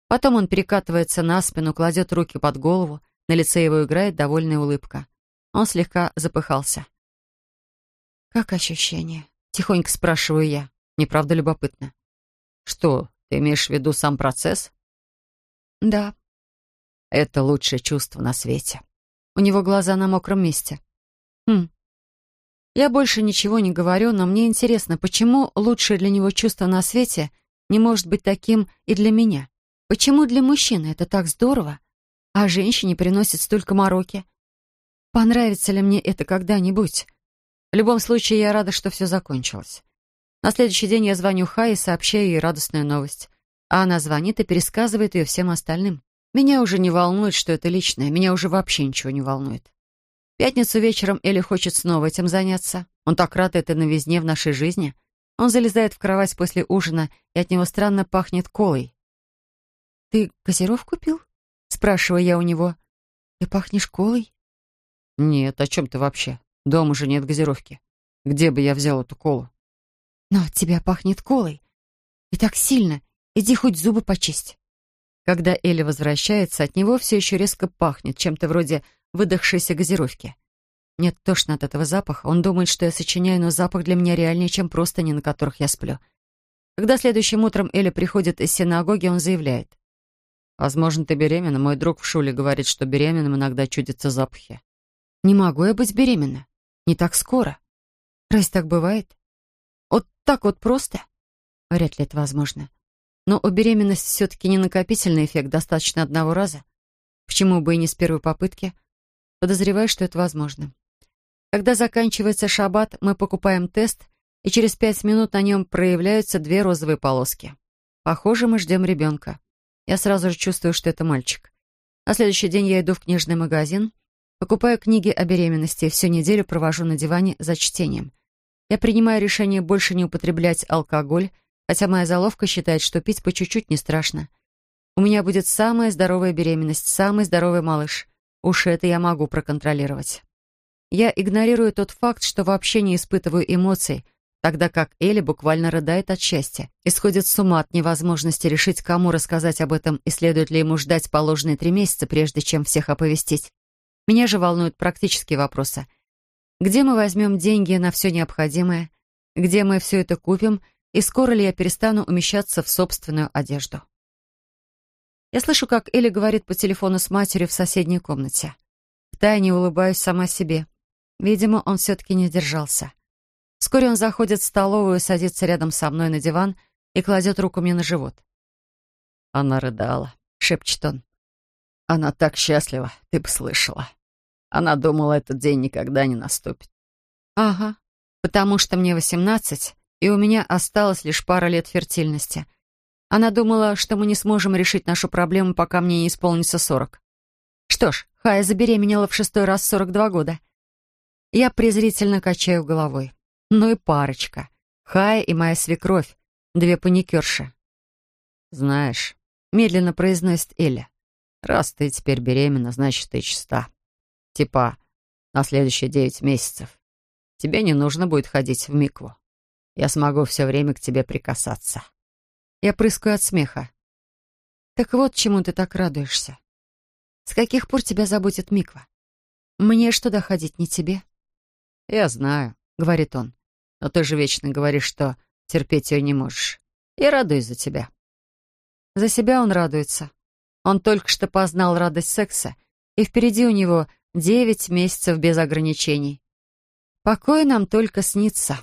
Потом он перекатывается на спину, кладет руки под голову, на лице его играет довольная улыбка. Он слегка запыхался. «Как ощущение?» — тихонько спрашиваю я. Неправда любопытно. «Что, ты имеешь в виду сам процесс?» «Да». «Это лучшее чувство на свете». У него глаза на мокром месте. Хм. Я больше ничего не говорю, но мне интересно, почему лучшее для него чувство на свете не может быть таким и для меня? Почему для мужчины это так здорово, а женщине приносит столько мороки? Понравится ли мне это когда-нибудь? В любом случае, я рада, что все закончилось. На следующий день я звоню Хай и сообщаю ей радостную новость. А она звонит и пересказывает ее всем остальным. Меня уже не волнует, что это личное, меня уже вообще ничего не волнует пятницу вечером Элли хочет снова этим заняться. Он так рад этой новизне в нашей жизни. Он залезает в кровать после ужина, и от него странно пахнет колой. «Ты газировку пил?» — спрашиваю я у него. «Ты пахнешь колой?» «Нет, о чем ты вообще? Дома же нет газировки. Где бы я взял эту колу?» «Но от тебя пахнет колой. И так сильно. Иди хоть зубы почисть». Когда Элли возвращается, от него все еще резко пахнет, чем-то вроде выдохшейся газировки. Нет, тошно от этого запаха. Он думает, что я сочиняю, но запах для меня реальнее, чем простыни, на которых я сплю. Когда следующим утром Эля приходит из синагоги, он заявляет. «Возможно, ты беременна. Мой друг в шуле говорит, что беременным иногда чудятся запахи». «Не могу я быть беременна. Не так скоро. Разве так бывает? Вот так вот просто?» Вряд ли это возможно. Но у беременности все-таки не накопительный эффект, достаточно одного раза. Почему бы и не с первой попытки? Подозреваю, что это возможно. Когда заканчивается шаббат, мы покупаем тест и через пять минут на нем проявляются две розовые полоски. Похоже, мы ждем ребенка. Я сразу же чувствую, что это мальчик. На следующий день я иду в книжный магазин, покупаю книги о беременности и всю неделю провожу на диване за чтением. Я принимаю решение больше не употреблять алкоголь, хотя моя заловка считает, что пить по чуть-чуть не страшно. У меня будет самая здоровая беременность, самый здоровый малыш. Уж это я могу проконтролировать. Я игнорирую тот факт, что вообще не испытываю эмоций, тогда как Элли буквально рыдает от счастья и сходит с ума от невозможности решить, кому рассказать об этом и следует ли ему ждать положенные три месяца, прежде чем всех оповестить. Меня же волнуют практические вопросы. Где мы возьмем деньги на все необходимое? Где мы все это купим? И скоро ли я перестану умещаться в собственную одежду? Я слышу, как Элли говорит по телефону с матерью в соседней комнате. Втайне улыбаюсь сама себе. Видимо, он все-таки не держался. Вскоре он заходит в столовую, садится рядом со мной на диван и кладет руку мне на живот. Она рыдала, шепчет он. Она так счастлива, ты бы слышала. Она думала, этот день никогда не наступит. Ага, потому что мне восемнадцать, и у меня осталось лишь пара лет фертильности — она думала, что мы не сможем решить нашу проблему, пока мне не исполнится сорок. Что ж, Хая забеременела в шестой раз сорок два года. Я презрительно качаю головой. Ну и парочка. Хая и моя свекровь, две паникерши. «Знаешь», — медленно произносит Эля, «раз ты теперь беременна, значит, ты чиста. Типа, на следующие девять месяцев. Тебе не нужно будет ходить в микву. Я смогу все время к тебе прикасаться». Я прыскаю от смеха. Так вот, чему ты так радуешься. С каких пор тебя заботит Миква? Мне что доходить, не тебе? Я знаю, говорит он. Но ты же вечно говоришь, что терпеть ее не можешь. Я радуюсь за тебя. За себя он радуется. Он только что познал радость секса, и впереди у него девять месяцев без ограничений. Покой нам только снится.